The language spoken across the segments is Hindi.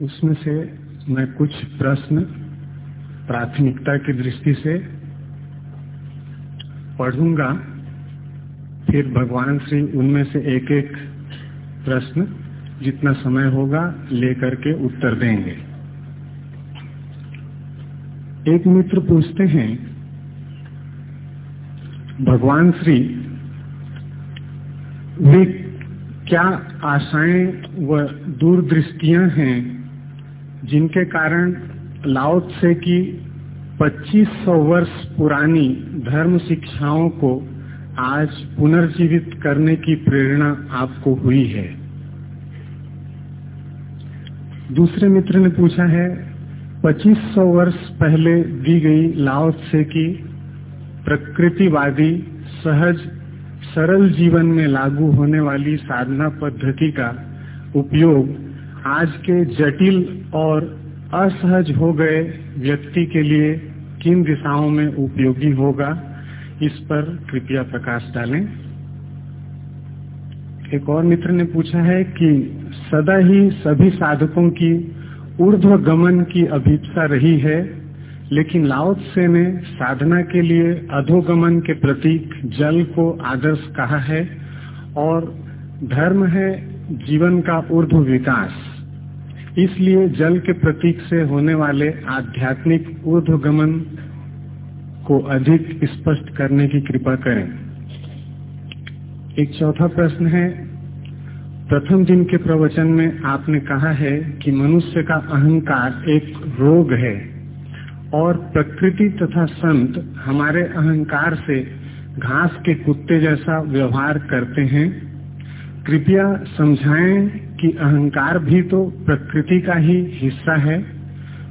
उसमें से मैं कुछ प्रश्न प्राथमिकता की दृष्टि से पढ़ूँगा। फिर भगवान श्री उनमें से एक एक प्रश्न जितना समय होगा लेकर के उत्तर देंगे। एक मित्र पूछते हैं, भगवान श्री, वे क्या आशाएँ व दूरदृष्टियाँ हैं? जिनके कारण लाओत से की 2500 वर्ष पुरानी धर्म शिक्षाओं को आज पुनर्जीवित करने की प्रेरणा आपको हुई है। दूसरे मित्र ने पूछा है 2500 वर्ष पहले दी गई लाओत से की प्रकृतिवादी, सहज, सरल जीवन में लागू होने वाली साधना पद्धति का उपयोग आज के जटिल और असहज हो गए व्यक्ति के लिए किन दिशाओं में उपयोगी होगा, इस पर कृपया प्रकाश डालें। एक और मित्र ने पूछा है कि सदा ही सभी साधकों की ऊर्ध्व गमन की अभिप्सा रही है, लेकिन लाओत से ने साधना के लिए अधोगमन के प्रतीक जल को आदर्श कहा है और धर्म है जीवन का ऊर्ध्व विकास इसलिए जल के प्रतीक से होने वाले आध्यात्मिक ऊर्ध्वगमन को अधिक स्पष्ट करने की कृपा करें। एक चौथा प्रश्न है। प्रथम दिन के प्रवचन में आपने कहा है कि मनुष्य का अहंकार एक रोग है और प्रकृति तथा संत हमारे अहंकार से घास के कुत्ते जैसा व्यवहार करते हैं। कृपया समझाएँ कि अहंकार भी तो प्रकृति का ही हिस्सा है,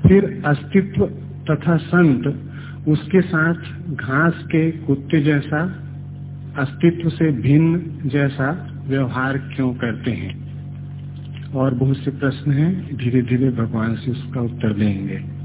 फिर अस्तित्व तथा संत, उसके साथ घास के कुत्ते जैसा, अस्तित्व से भिन्न जैसा व्यवहार क्यों करते हैं? और बहुत से प्रश्न हैं धीरे धीरे भगवान से उसका उत्तर देंगे।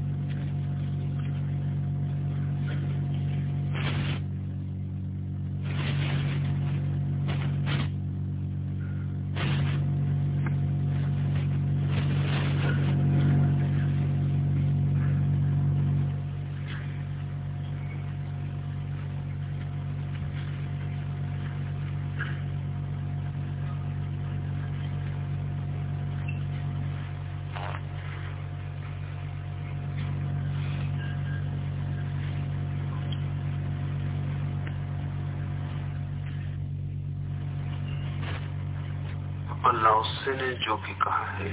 भी कहा है।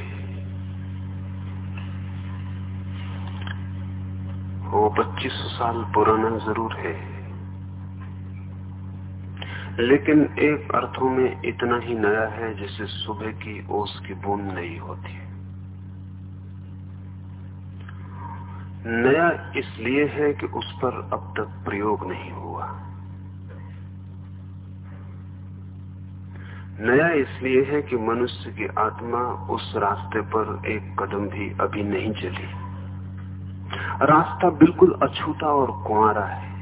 वो पच्चीस साल पुराना ज़रूर है। लेकिन एक अर्थों में इतना ही नया है जैसे सुबह की ओस की बूंद नहीं होती। नया इसलिए है कि उस पर अब तक प्रयोग नहीं हुआ। नया इसलिए है कि मनुष्य की आत्मा उस रास्ते पर एक कदम भी अभी नहीं चली। रास्ता बिल्कुल अछूता और कुआरा है।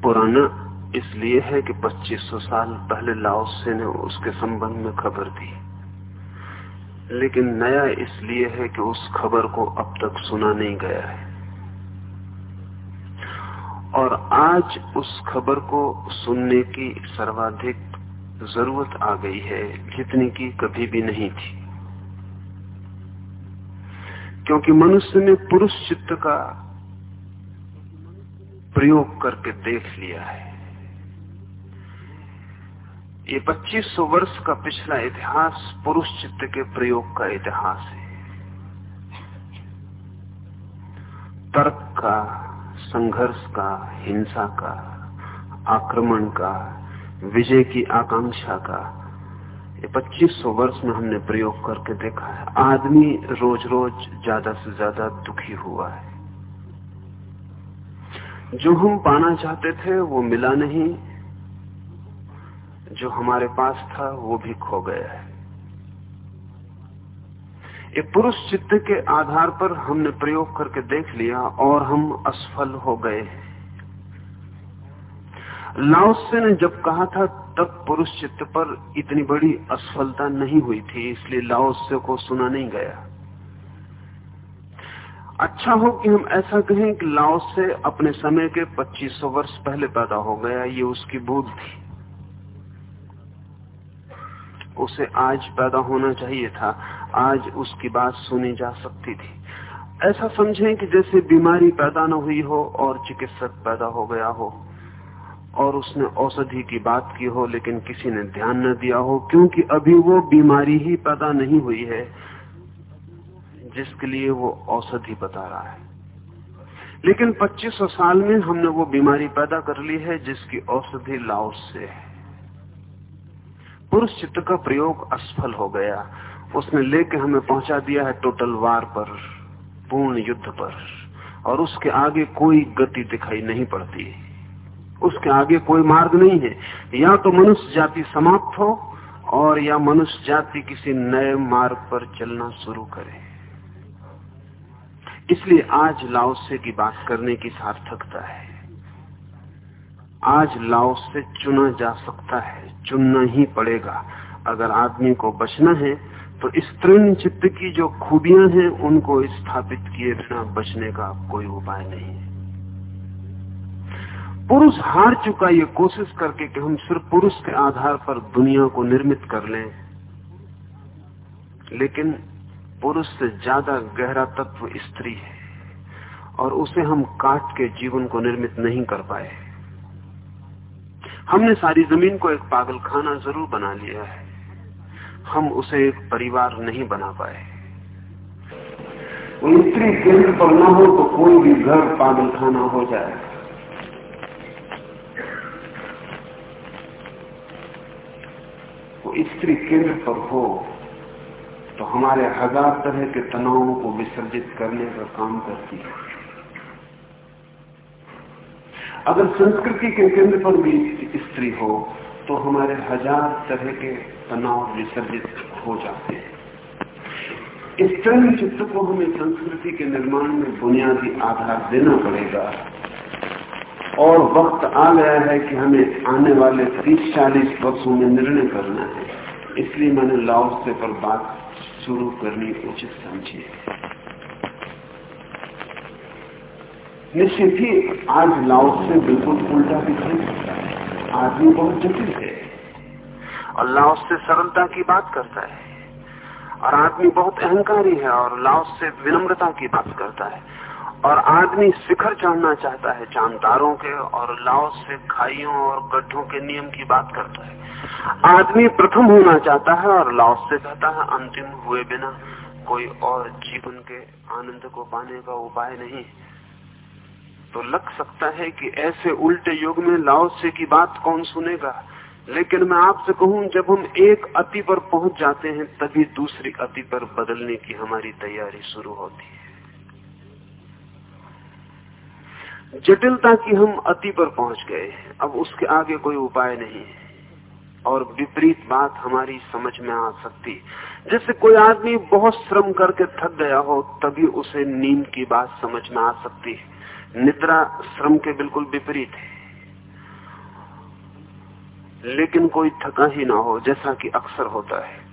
पुराना इसलिए है कि 2500 साल पहले लाओसे ने उसके संबंध में खबर दी। लेकिन नया इसलिए है कि उस खबर को अब तक सुना नहीं गया है और आज उस खबर को सुनने की सर्वाधिक ज़रूरत आ गई है, जितनी की कभी भी नहीं थी। क्योंकि मनुष्य ने पुरुष चित्त का प्रयोग करके देख लिया है। ये 2500 वर्ष का पिछला इतिहास पुरुष चित्त के प्रयोग का इतिहास है। तर्क का संघर्ष का, हिंसा का, आक्रमण का, विजय की आकांक्षा का, ये 2500 वर्ष में हमने प्रयोग करके देखा है। आदमी रोज रोज ज़्यादा से ज़्यादा दुखी हुआ है। जो हम पाना चाहते थे, वो मिला नहीं। जो हमारे पास था, वो भी खो गया है। ये पुरुष चित्त के आधार पर हमने प्रयोग करके देख लिया और हम असफल हो गए लाओसे ने जब कहा था, तब पुरुष चित्त पर इतनी बड़ी असफलता नहीं हुई थी, इसलिए लाओसे को सुना नहीं गया। अच्छा हो कि हम ऐसा कहें कि लाओ से अपने समय के 2500 वर्ष पहले पैदा हो गया, ये उसकी भूल थी। उसे आज पैदा होना चाहिए था। आज उसकी बात सुनी जा सकती थी। ऐसा समझें कि जैसे बीमारी पैदा न हुई हो और चिकित्सक पैदा हो गया हो और उसने औषधि की बात की हो लेकिन किसी ने ध्यान न दिया हो, क्योंकि अभी वो बीमारी ही पैदा नहीं हुई है, जिसके लिए वो औषधि बता रहा है। लेकिन 2500 साल में हमने वो बीमारी पैदा कर ली है, जिसकी औषधि लाओस से है। पुरुष चित्त का प्रयोग असफल हो गया। उसने लेके हमें पहुँचा दिया है टोटल वार पर, पूर्ण युद्ध पर। और उसके आगे कोई गति दिखाई नहीं पड़ती। उसके आगे कोई मार्ग नहीं है। या तो मनुष्य जाति समाप्त हो, और या मनुष्य जाति किसी नए मार्ग पर चलना शुरू करे। इसलिए आज लाओसे की बात करने की सार्थकता है। आज लाओस चुना जा सकता है, चुनना ही पड़ेगा। अगर आदमी को बचना है तो इस तृण चित्त की जो खूबियाँ हैं, उनको स्थापित किए बिना बचने का कोई उपाय नहीं है। पुरुष हार चुका ये कोशिश करके कि हम सिर्फ़ पुरुष के आधार पर दुनिया को निर्मित कर लें, लेकिन पुरुष से ज़्यादा गहरा तत्व स्त्री है, और उसे हम काट के जीवन को निर्मित नहीं कर पाए हमने सारी ज़मीन को एक पागल खाना ज़रूर बना लिया है। हम उसे एक परिवार नहीं बना पाए। स्त्री केंद्र पर न हो तो कोई भी घर पागल खाना हो जाए। स्त्री केंद्र पर हो तो हमारे हज़ार तरह के तनावों को विसर्जित करने का काम करती है। अगर संस्कृति के केंद्र पर भी स्त्री हो तो हमारे हज़ार तरह के तनाव विसर्जित हो जाते हैं। इस तरह चित्त को हमें संस्कृति के निर्माण में बुनियादी आधार देना पड़ेगा। और वक्त आ गया है कि हमें आने वाले 30-40 वर्षों में निर्णय करना है। इसलिए मैंने लाओसे पर बात शुरू करनी उचित समझी निश्चित ही आज लाओ से बिल्कुल उल्टा दिखाई आदमी बहुत जटिल है। लाओस से सरलता की बात करता है। और आदमी बहुत अहंकारी है और लाओस से विनम्रता की बात करता है। और आदमी शिखर चढ़ना चाहता है चांदारों के और लाओस से खाइयों और गड्ढों के नियम की बात करता है। आदमी प्रथम होना चाहता है और लाओस से कहता है, अंतिम हुए बिना कोई और जीवन के आनंद को पाने का उपाय नहीं। तो लग सकता है कि ऐसे उल्टे युग में लाओसे की बात कौन सुनेगा। लेकिन मैं आपसे कहूँ, जब हम एक अति पर पहुँच जाते हैं, तभी दूसरी अति पर बदलने की हमारी तैयारी शुरू होती है। जटिलता की हम अति पर पहुँच गए हैं। अब उसके आगे कोई उपाय नहीं है। और विपरीत बात हमारी समझ में आ सकती। जैसे कोई आदमी बहुत श्रम करके थक गया हो, तभी उसे नींद की बात समझ में आ सकती है। निद्रा श्रम के बिल्कुल विपरीत है। लेकिन कोई थका ही ना हो, जैसा कि अक्सर होता है।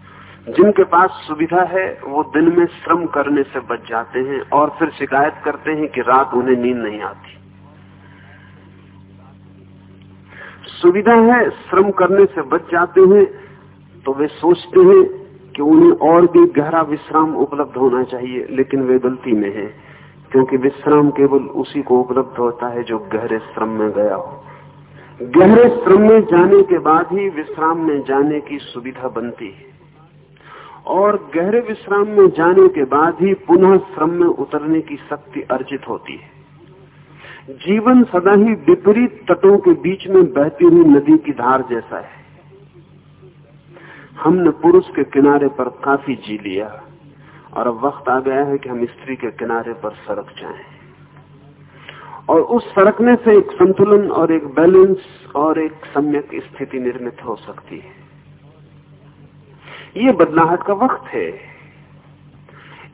जिनके पास सुविधा है, वो दिन में श्रम करने से बच जाते हैं और फिर शिकायत करते हैं कि रात उन्हें नींद नहीं आती। सुविधा है, श्रम करने से बच जाते हैं तो वे सोचते हैं कि उन्हें और भी गहरा विश्राम उपलब्ध होना चाहिए, लेकिन वे गलती में है। क्योंकि विश्राम केवल उसी को उपलब्ध होता है जो गहरे श्रम में गया हो। गहरे श्रम में जाने के बाद ही विश्राम में जाने की सुविधा बनती है। और गहरे विश्राम में जाने के बाद ही पुनः श्रम में उतरने की शक्ति अर्जित होती है। जीवन सदा ही विपरीत तटों के बीच में बहती हुई नदी की धार जैसा है। हमने पुरुष के किनारे पर काफ़ी जी लिया। और अब वक्त आ गया है कि हम स्त्री के किनारे पर सड़क जाएँ। और उस सड़कने से एक संतुलन और एक बैलेंस और एक सम्यक स्थिति निर्मित हो सकती है। ये बदलाहट का वक्त है।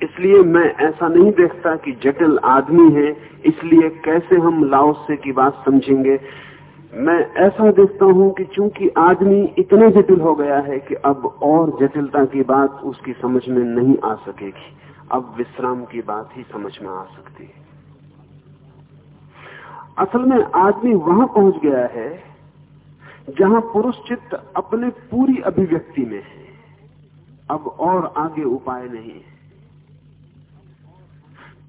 इसलिए मैं ऐसा नहीं देखता कि जटिल आदमी है, इसलिए कैसे हम लाओसे की बात समझेंगे। मैं ऐसा देखता हूँ कि चूँकि आदमी इतने जटिल हो गया है कि अब और जटिलता की बात उसकी समझ में नहीं आ सकेगी, अब विश्राम की बात ही समझ में आ सकती है। असल में आदमी वहाँ पहुँच गया है जहाँ पुरुष चित्त अपने पूरी अभिव्यक्ति में है, अब और आगे उपाय नहीं है।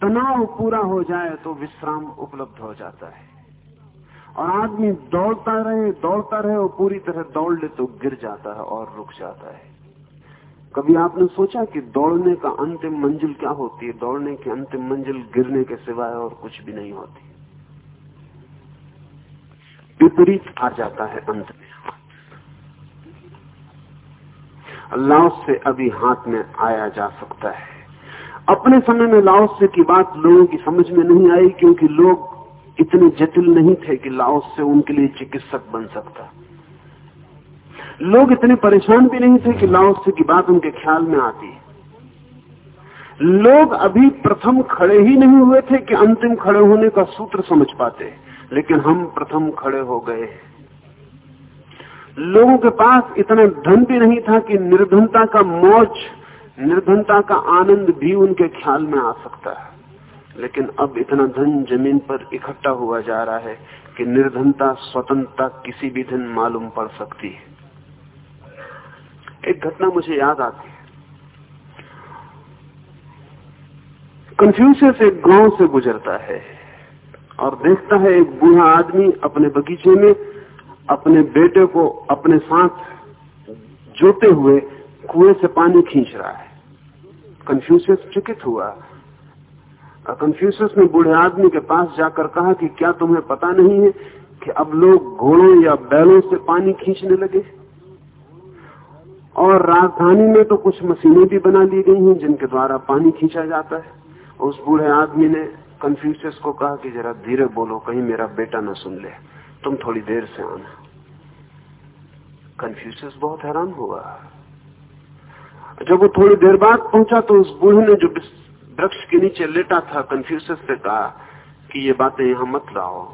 तनाव पूरा हो जाए तो विश्राम उपलब्ध हो जाता है। और आदमी दौड़ता रहे दौड़ता रहे और पूरी तरह दौड़ ले तो गिर जाता है और रुक जाता है। कभी आपने सोचा कि दौड़ने का अंतिम मंजिल क्या होती है? दौड़ने की अंतिम मंजिल गिरने के सिवाय और कुछ भी नहीं होती। विपरीत आ जाता है अंत में लाओस से अभी हाथ में आया जा सकता है। अपने समय में लाओस से की बात लोगों की समझ में नहीं आई क्योंकि लोग इतने जटिल नहीं थे कि लाओस से उनके लिए चिकित्सक बन सकता। लोग इतने परेशान भी नहीं थे कि लाओस से की बात उनके ख्याल में आती। लोग अभी प्रथम खड़े ही नहीं हुए थे कि अंतिम खड़े होने का सूत्र समझ पाते, लेकिन हम प्रथम खड़े हो गए। लोगों के पास इतना धन भी नहीं था कि निर्धनता का मौज, निर्धनता का आनंद भी उनके ख्याल में आ सकता है। लेकिन अब इतना धन ज़मीन पर इकट्ठा हुआ जा रहा है कि निर्धनता स्वतंत्रता किसी भी दिन मालूम पड़ सकती है। एक घटना मुझे याद आती है। कंफ्यूशियस एक गाँव से गुजरता है और देखता है एक बूढ़ा आदमी अपने बगीचे में अपने बेटे को अपने साथ जोते हुए कुएँ से पानी खींच रहा है। कंफ्यूशियस चकित हुआ। कंफ्यूशियस ने बूढ़े आदमी के पास जाकर कहा कि क्या तुम्हें पता नहीं है कि अब लोग घोड़ों या बैलों से पानी खींचने लगे? और राजधानी में तो कुछ मशीनें भी बना ली गई हैं जिनके द्वारा पानी खींचा जाता है। उस बूढ़े आदमी ने कंफ्यूशियस को कहा कि जरा धीरे बोलो, कहीं मेरा बेटा ना सुन ले। तुम थोड़ी देर से आना। कंफ्यूशियस बहुत हैरान हुआ। जब वो थोड़ी देर बाद पहुँचा तो उस बूढ़े ने जो वृक्ष के नीचे लेटा था कंफ्यूज से कहा कि ये बातें यहाँ मत लाओ।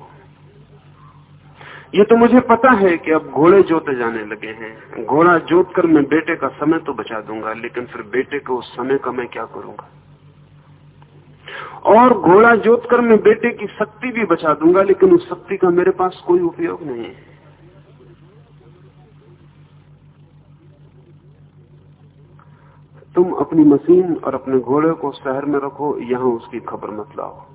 ये तो मुझे पता है कि अब घोड़े जोते जाने लगे हैं। घोड़ा जोत कर मैं बेटे का समय तो बचा दूँगा, लेकिन फिर बेटे को उस समय का मैं क्या करूँगा? और घोड़ा जोत कर मैं बेटे की शक्ति भी बचा दूँगा, लेकिन उस शक्ति का मेरे पास कोई उपयोग नहीं है। तुम अपनी मशीन और अपने घोड़े को शहर में रखो, यहाँ उसकी खबर मत लाओ।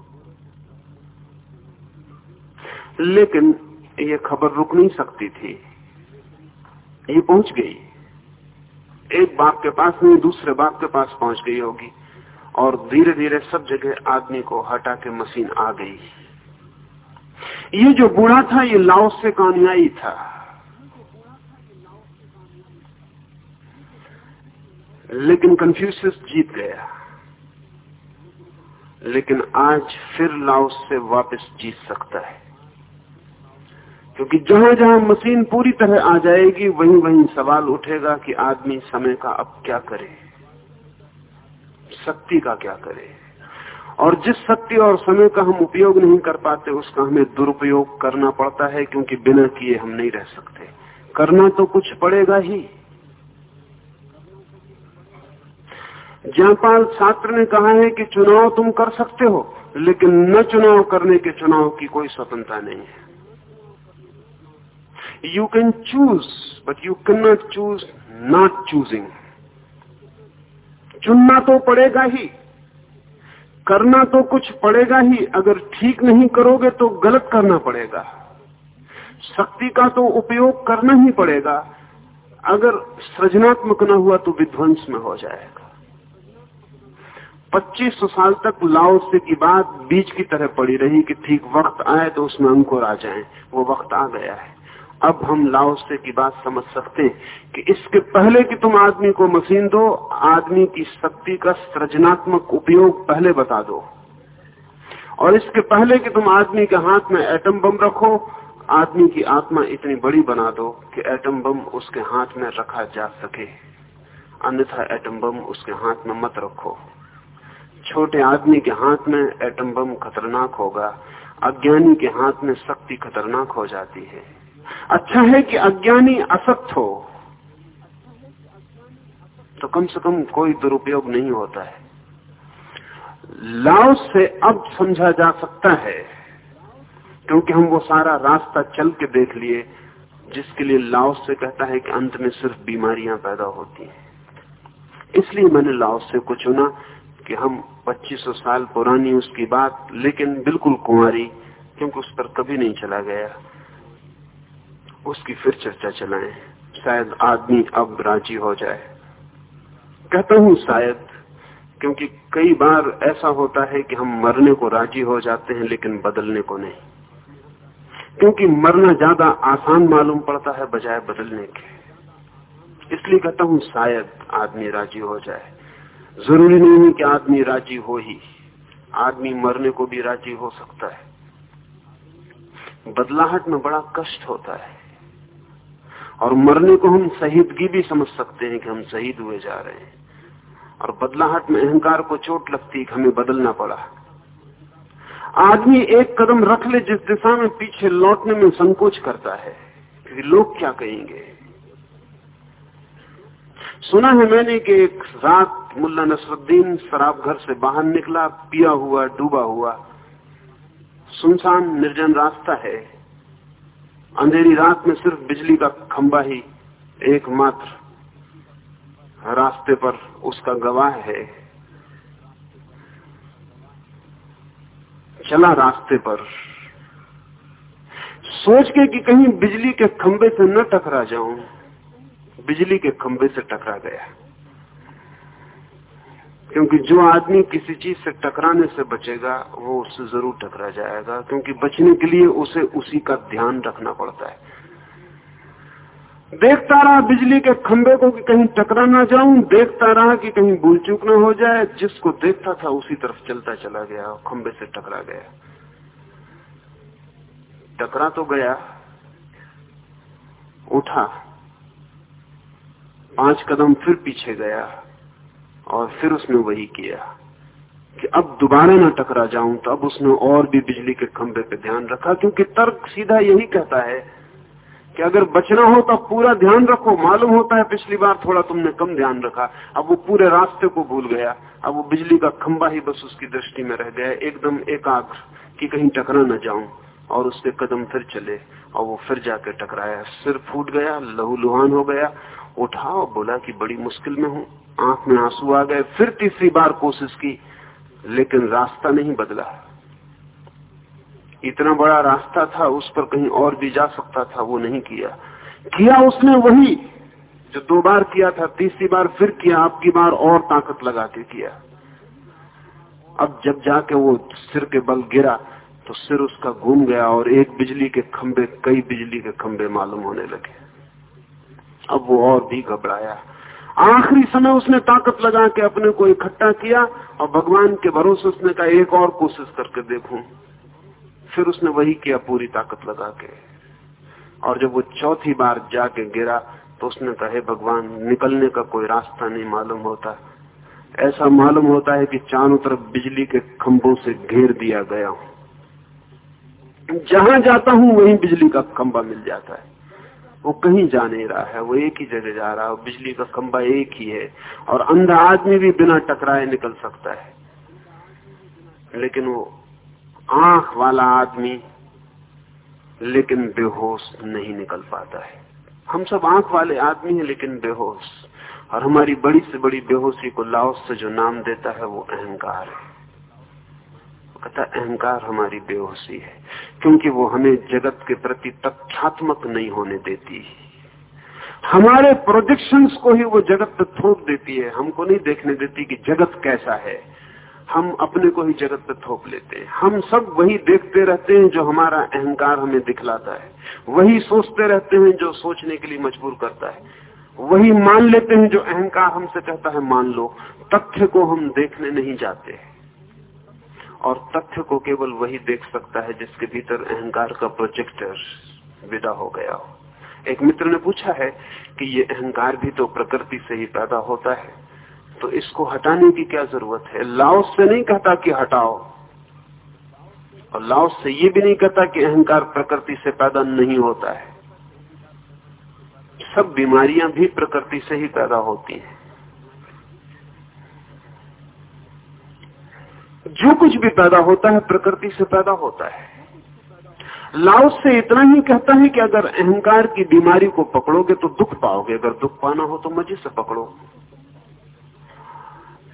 लेकिन ये खबर रुक नहीं सकती थी। ये पहुँच गई। एक बाप के पास नहीं, दूसरे बाप के पास पहुँच गई होगी। और धीरे धीरे सब जगह आदमी को हटा के मशीन आ गई। ये जो बूढ़ा था, ये लाओस से कानुयाई था। लेकिन कंफ्यूशियस जीत गया। लेकिन आज फिर लाओस से वापस जीत सकता है। क्योंकि जहाँ जहाँ मशीन पूरी तरह आ जाएगी, वहीं वहीं सवाल उठेगा कि आदमी समय का अब क्या करे? शक्ति का क्या करे? और जिस शक्ति और समय का हम उपयोग नहीं कर पाते, उसका हमें दुरुपयोग करना पड़ता है, क्योंकि बिना किए हम नहीं रह सकते। करना तो कुछ पड़ेगा ही। जयपाल छात्र ने कहा है कि चुनाव तुम कर सकते हो, लेकिन न चुनाव करने के चुनाव की कोई स्वतंत्रता नहीं है। You can choose but you can not choose not choosing चुनना तो पड़ेगा ही, करना तो कुछ पड़ेगा ही, अगर ठीक नहीं करोगे तो गलत करना पड़ेगा। शक्ति का तो उपयोग करना ही पड़ेगा। अगर सृजनात्मक न हुआ तो विध्वंस में हो जाएगा। 2500 साल तक लाओसे की बात बीज की तरह पड़ी रही कि ठीक वक्त आए तो उसमें अंकुर आ जाए, वो वक्त आ गया है। अब हम लाओसे की बात समझ सकते हैं कि इसके पहले कि तुम आदमी को मशीन दो, आदमी की शक्ति का सृजनात्मक उपयोग पहले बता दो। और इसके पहले कि तुम आदमी के हाथ में एटम बम रखो, आदमी की आत्मा इतनी बड़ी बना दो कि एटम बम उसके हाथ में रखा जा सके। अन्यथा एटम बम उसके हाथ में मत रखो। छोटे आदमी के हाथ में एटम बम खतरनाक होगा, अज्ञानी के हाथ में शक्ति खतरनाक हो जाती है। अच्छा है कि अज्ञानी असक्त हो तो कम से कम कोई दुरुपयोग नहीं होता है। लाओ से अब समझा जा सकता है, क्योंकि हम वो सारा रास्ता चल के देख लिए, जिसके लिए लाओ से कहता है कि अंत में सिर्फ़ बीमारियाँ पैदा होती हैं। इसलिए मैंने लाओ से को चुना कि हम 2500 साल पुरानी उसकी बात, लेकिन बिल्कुल कुंवारी, क्योंकि उस पर कभी नहीं चला गया। उसकी फिर चर्चा चलाएँ। शायद आदमी अब राज़ी हो जाए। कहता हूँ शायद, क्योंकि कई बार ऐसा होता है कि हम मरने को राज़ी हो जाते हैं, लेकिन बदलने को नहीं। क्योंकि मरना ज़्यादा आसान मालूम पड़ता है, बजाय बदलने के। इसलिए कहता हूँ शायद आदमी राज़ी हो जाए। ज़रूरी नहीं है कि आदमी राज़ी हो ही। आदमी मरने को भी राज़ी हो सकता है। बदलाहट में बड़ा कष्ट होता है। और मरने को हम शहीदगी भी समझ सकते हैं कि हम शहीद हुए जा रहे हैं। और बदलाहट में अहंकार को चोट लगती कि हमें बदलना पड़ा। आदमी एक कदम रख ले, जिस दिशा में पीछे लौटने में संकोच करता है, क्योंकि लोग क्या कहेंगे? सुना है मैंने कि एक रात मुल्ला नसरुद्दीन शराब घर से बाहर निकला, पिया हुआ, डूबा हुआ। सुनसान, निर्जन रास्ता है। अंधेरी रात में सिर्फ़ बिजली का खंबा ही एकमात्र रास्ते पर उसका गवाह है। चला रास्ते पर। सोच के कि कहीं बिजली के खंबे से न टकरा जाऊँ, बिजली के खंबे से टकरा गया। क्योंकि जो आदमी किसी चीज़ से टकराने से बचेगा, वो उससे ज़रूर टकरा जाएगा, क्योंकि बचने के लिए उसे उसी का ध्यान रखना पड़ता है। देखता रहा बिजली के खंबे को कि कहीं टकरा ना जाऊँ, देखता रहा कि कहीं भूल चूक ना हो जाए, जिसको देखता था उसी तरफ़ चलता चला गया खंबे से टकरा गया। टकरा तो गया, उठा, पाँच कदम फिर पीछे गया। और फिर उसने वही किया कि अब दोबारा ना टकरा जाऊँ तो अब उसने और भी बिजली के खंभे पे ध्यान रखा, क्योंकि तर्क सीधा यही कहता है कि अगर बचना हो तो पूरा ध्यान रखो, मालूम होता है पिछली बार थोड़ा तुमने कम ध्यान रखा, अब वो पूरे रास्ते को भूल गया, अब वो बिजली का खंबा ही बस उसकी दृष्टि में रह गया, एकदम एकाग्र कि कहीं टकरा न जाऊँ, और उसके कदम फिर चले, और वो फिर जाकर टकराया, सिर फूट गया, लहू लुहान हो गया उठा और बोला कि बड़ी मुश्किल में हूँ। आँख में आँसू आ गए, फिर तीसरी बार कोशिश की, लेकिन रास्ता नहीं बदला। इतना बड़ा रास्ता था, उस पर कहीं और भी जा सकता था, वो नहीं किया। किया उसने वही, जो दो बार किया था, तीसरी बार फिर किया, आपकी बार और ताकत लगा के किया। अब जब जाके वो सिर के बल गिरा तो सिर उसका घूम गया और एक बिजली के खंबे कई बिजली के खंबे मालूम होने लगे। अब वो और भी घबराया। आखिरी समय उसने ताकत लगा के अपने को इकट्ठा किया और भगवान के भरोसे उसने कहा, एक और कोशिश करके देखूँ। फिर उसने वही किया, पूरी ताकत लगा के। और जब वो चौथी बार जाके गिरा तो उसने कहे भगवान, निकलने का कोई रास्ता नहीं मालूम होता। ऐसा मालूम होता है कि चारों तरफ़ बिजली के खंभों से घेर दिया गया हूँ। जहाँ जाता हूँ, वहीं बिजली का खंभा मिल जाता है। वो कहीं जा नहीं रहा है, वो एक ही जगह जा रहा है बिजली का खंभा एक ही है, और अंधा आदमी भी बिना टकराए निकल सकता है। लेकिन वो आँख वाला आदमी, लेकिन बेहोश नहीं निकल पाता है। हम सब आँख वाले आदमी हैं, लेकिन बेहोश। और हमारी बड़ी से बड़ी बेहोशी को लाओस से जो नाम देता है, वो अहंकार है। कहता अहंकार हमारी बेहोशी है, क्योंकि वो हमें जगत के प्रति तथ्यात्मक नहीं होने देती। हमारे प्रोजेक्शंस को ही वो जगत पर थोप देती है। हमको नहीं देखने देती कि जगत कैसा है। हम अपने को ही जगत पर थोप लेते हैं। हम सब वही देखते रहते हैं जो हमारा अहंकार हमें दिखलाता है। वही सोचते रहते हैं जो सोचने के लिए मजबूर करता है। वही मान लेते हैं जो अहंकार हमसे कहता है, मान लो, तथ्य को हम देखने नहीं जाते और तथ्य को केवल वही देख सकता है जिसके भीतर अहंकार का प्रोजेक्टर विदा हो गया हो। एक मित्र ने पूछा है कि ये अहंकार भी तो प्रकृति से ही पैदा होता है तो इसको हटाने की क्या ज़रूरत है? लाओ से नहीं कहता कि हटाओ, और लाओ से ये भी नहीं कहता कि अहंकार प्रकृति से पैदा नहीं होता है। सब बीमारियाँ भी प्रकृति से ही पैदा होती हैं। जो कुछ भी पैदा होता है, प्रकृति से पैदा होता है। लाओ से इतना ही कहता है कि अगर अहंकार की बीमारी को पकड़ोगे तो दुख पाओगे, अगर दुख पाना हो तो मज़े से पकड़ो।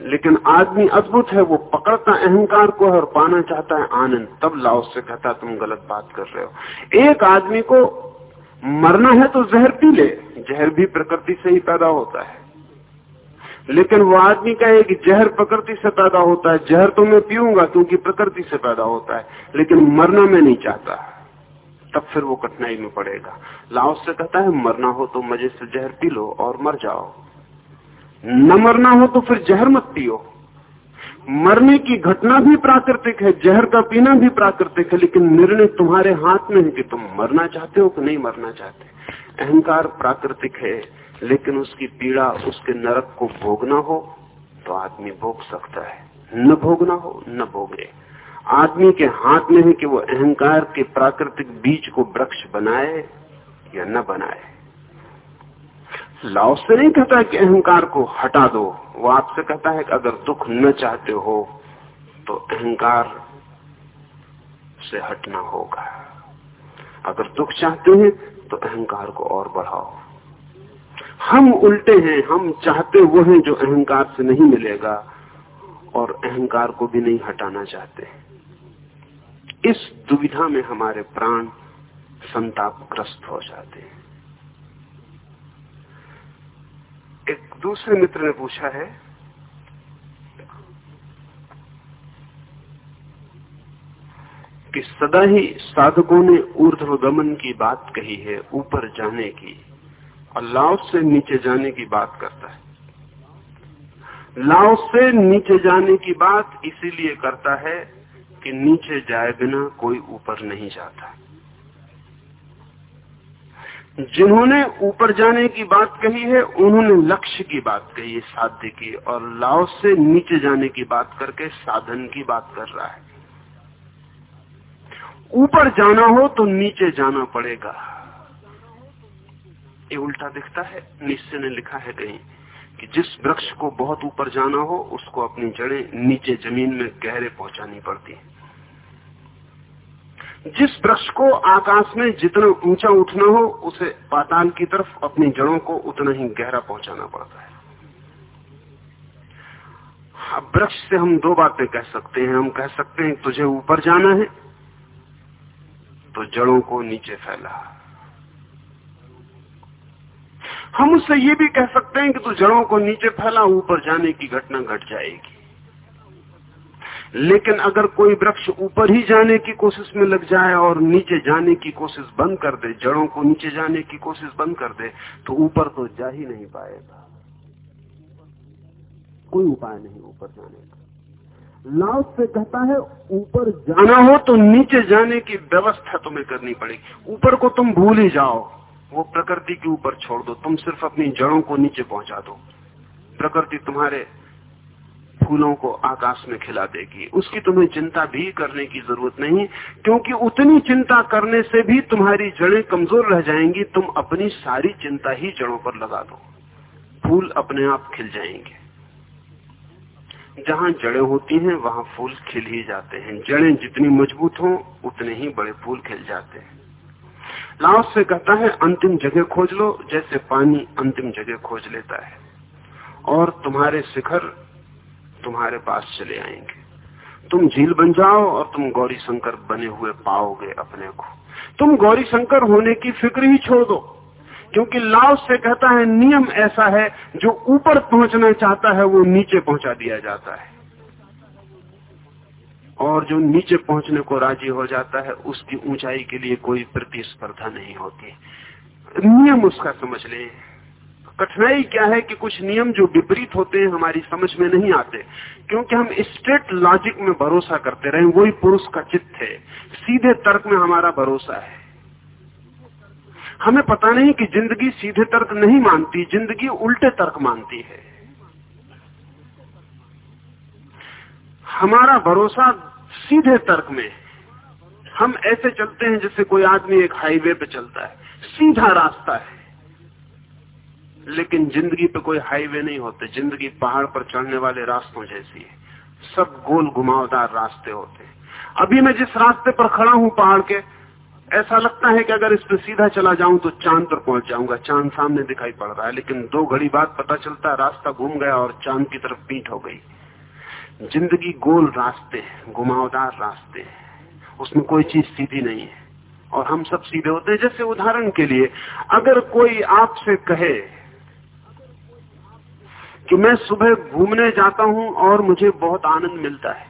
लेकिन आदमी अद्भुत है, वो पकड़ता अहंकार को और पाना चाहता है आनंद। तब लाओ से कहता तुम गलत बात कर रहे हो। एक आदमी को मरना है तो जहर पी ले, जहर भी प्रकृति से ही पैदा होता है। लेकिन वो आदमी कहे कि जहर प्रकृति से पैदा होता है। जहर तो मैं पीऊँगा क्योंकि प्रकृति से पैदा होता है, लेकिन मरना मैं नहीं चाहता। तब फिर वो कठिनाई में पड़ेगा। लाओस से कहता है, मरना हो तो मज़े से जहर पी लो और मर जाओ। न मरना हो तो फिर जहर मत पियो। मरने की घटना भी प्राकृतिक है, जहर का पीना भी प्राकृतिक है, लेकिन निर्णय तुम्हारे हाथ में है कि तुम मरना चाहते हो कि नहीं मरना चाहते। अहंकार प्राकृतिक है। लेकिन उसकी पीड़ा उसके नरक को भोगना हो तो आदमी भोग सकता है। न भोगना हो, न भोगे। आदमी के हाथ में है कि वो अहंकार के प्राकृतिक बीज को वृक्ष बनाए या न बनाए। लाओ से नहीं कहता कि अहंकार को हटा दो, वो आपसे कहता है कि अगर दुख न चाहते हो तो अहंकार से हटना होगा। अगर दुख चाहते हैं तो अहंकार को और बढ़ाओ। हम उल्टे हैं, हम चाहते वो हैं जो अहंकार से नहीं मिलेगा और अहंकार को भी नहीं हटाना चाहते। इस दुविधा में हमारे प्राण संतापग्रस्त हो जाते हैं। एक दूसरे मित्र ने पूछा है, कि सदा ही साधकों ने ऊर्ध्वगमन की बात कही है, ऊपर जाने की। और से नीचे जाने की बात करता है। लाओ से नीचे जाने की बात इसीलिए करता है कि नीचे जाए बिना कोई ऊपर नहीं जाता। जिन्होंने ऊपर जाने की बात कही है, उन्होंने लक्ष्य की बात कही है, साध्य की। और लाओ से नीचे जाने की बात करके साधन की बात कर रहा है। ऊपर जाना हो तो नीचे जाना पड़ेगा। ये उल्टा दिखता है, निश्चय ने लिखा है कहीं कि जिस वृक्ष को बहुत ऊपर जाना हो, उसको अपनी जड़ें नीचे ज़मीन में गहरे पहुंचानी पड़ती है। जिस वृक्ष को आकाश में जितना ऊँचा उठना हो, उसे पाताल की तरफ़ अपनी जड़ों को उतना ही गहरा पहुंचाना पड़ता है। वृक्ष से हम दो बातें कह सकते हैं। हम कह सकते हैं, तुझे ऊपर जाना है तो जड़ों को नीचे फैला। हम उससे ये भी कह सकते हैं कि तू जड़ों को नीचे फैला, ऊपर जाने की घटना घट जाएगी। लेकिन अगर कोई वृक्ष ऊपर ही जाने की कोशिश में लग जाए और नीचे जाने की कोशिश बंद कर दे, जड़ों को नीचे जाने की कोशिश बंद कर दे तो ऊपर तो जा ही नहीं पाएगा। कोई उपाय नहीं ऊपर जाने का। लाउस से कहता है, ऊपर जाना हो तो नीचे जाने की व्यवस्था तुम्हें करनी पड़ेगी। ऊपर को तुम भूल ही जाओ। वो प्रकृति के ऊपर छोड़ दो। तुम सिर्फ़ अपनी जड़ों को नीचे पहुँचा दो। प्रकृति तुम्हारे फूलों को आकाश में खिला देगी। उसकी तुम्हें चिंता भी करने की ज़रूरत नहीं, क्योंकि उतनी चिंता करने से भी तुम्हारी जड़ें कमज़ोर रह जाएँगी। तुम अपनी सारी चिंता ही जड़ों पर लगा दो। फूल अपने आप खिल जाएँगे। जहाँ जड़ें होती हैं, वहाँ फूल खिल ही जाते हैं। जड़ें जितनी मज़बूत हों, उतने ही बड़े फूल खिल जाते हैं। लाओस से कहता है, अंतिम जगह खोज लो, जैसे पानी अंतिम जगह खोज लेता है। और तुम्हारे शिखर तुम्हारे पास चले आएँगे। तुम झील बन जाओ और तुम गौरी शंकर बने हुए पाओगे अपने को। तुम गौरी शंकर होने की फ़िक्र ही छोड़ दो, क्योंकि लाव से कहता है, नियम ऐसा है, जो ऊपर पहुँचना चाहता है, वो नीचे पहुँचा दिया जाता है। और जो नीचे पहुँचने को राज़ी हो जाता है, उसकी ऊंचाई के लिए कोई प्रतिस्पर्धा नहीं होती। नियम उसका समझ ले। कठिनाई क्या है कि कुछ नियम जो विपरीत होते हैं, हमारी समझ में नहीं आते। क्योंकि हम स्ट्रेट लॉजिक में भरोसा करते रहे, वही पुरुष का चित्त है। सीधे तर्क में हमारा भरोसा है। हमें पता नहीं कि ज़िंदगी सीधे तर्क नहीं मानती, ज़िंदगी उल्टे तर्क मानती है। हमारा भरोसा सीधे तर्क में हम ऐसे चलते हैं जैसे कोई आदमी एक हाईवे पे चलता है। सीधा रास्ता है। लेकिन ज़िंदगी पे कोई हाईवे नहीं होते। ज़िंदगी पहाड़ पर चढ़ने वाले रास्तों जैसी है। सब गोल घुमावदार रास्ते होते हैं। अभी मैं जिस रास्ते पर खड़ा हूँ पहाड़ के, ऐसा लगता है कि अगर इस पर सीधा चला जाऊँ तो चाँद पर पहुँच जाऊँगा। चाँद सामने दिखाई पड़ रहा है, लेकिन दो घड़ी बाद पता चलता है रास्ता घूम गया और चाँद की तरफ़ पीठ हो गई। ज़िंदगी गोल रास्ते घुमावदार रास्ते उसमें कोई चीज़ सीधी नहीं है। और हम सब सीधे होते हैं, जैसे उदाहरण के लिए, अगर कोई आपसे कहे कि मैं सुबह घूमने जाता हूँ और मुझे बहुत आनंद मिलता है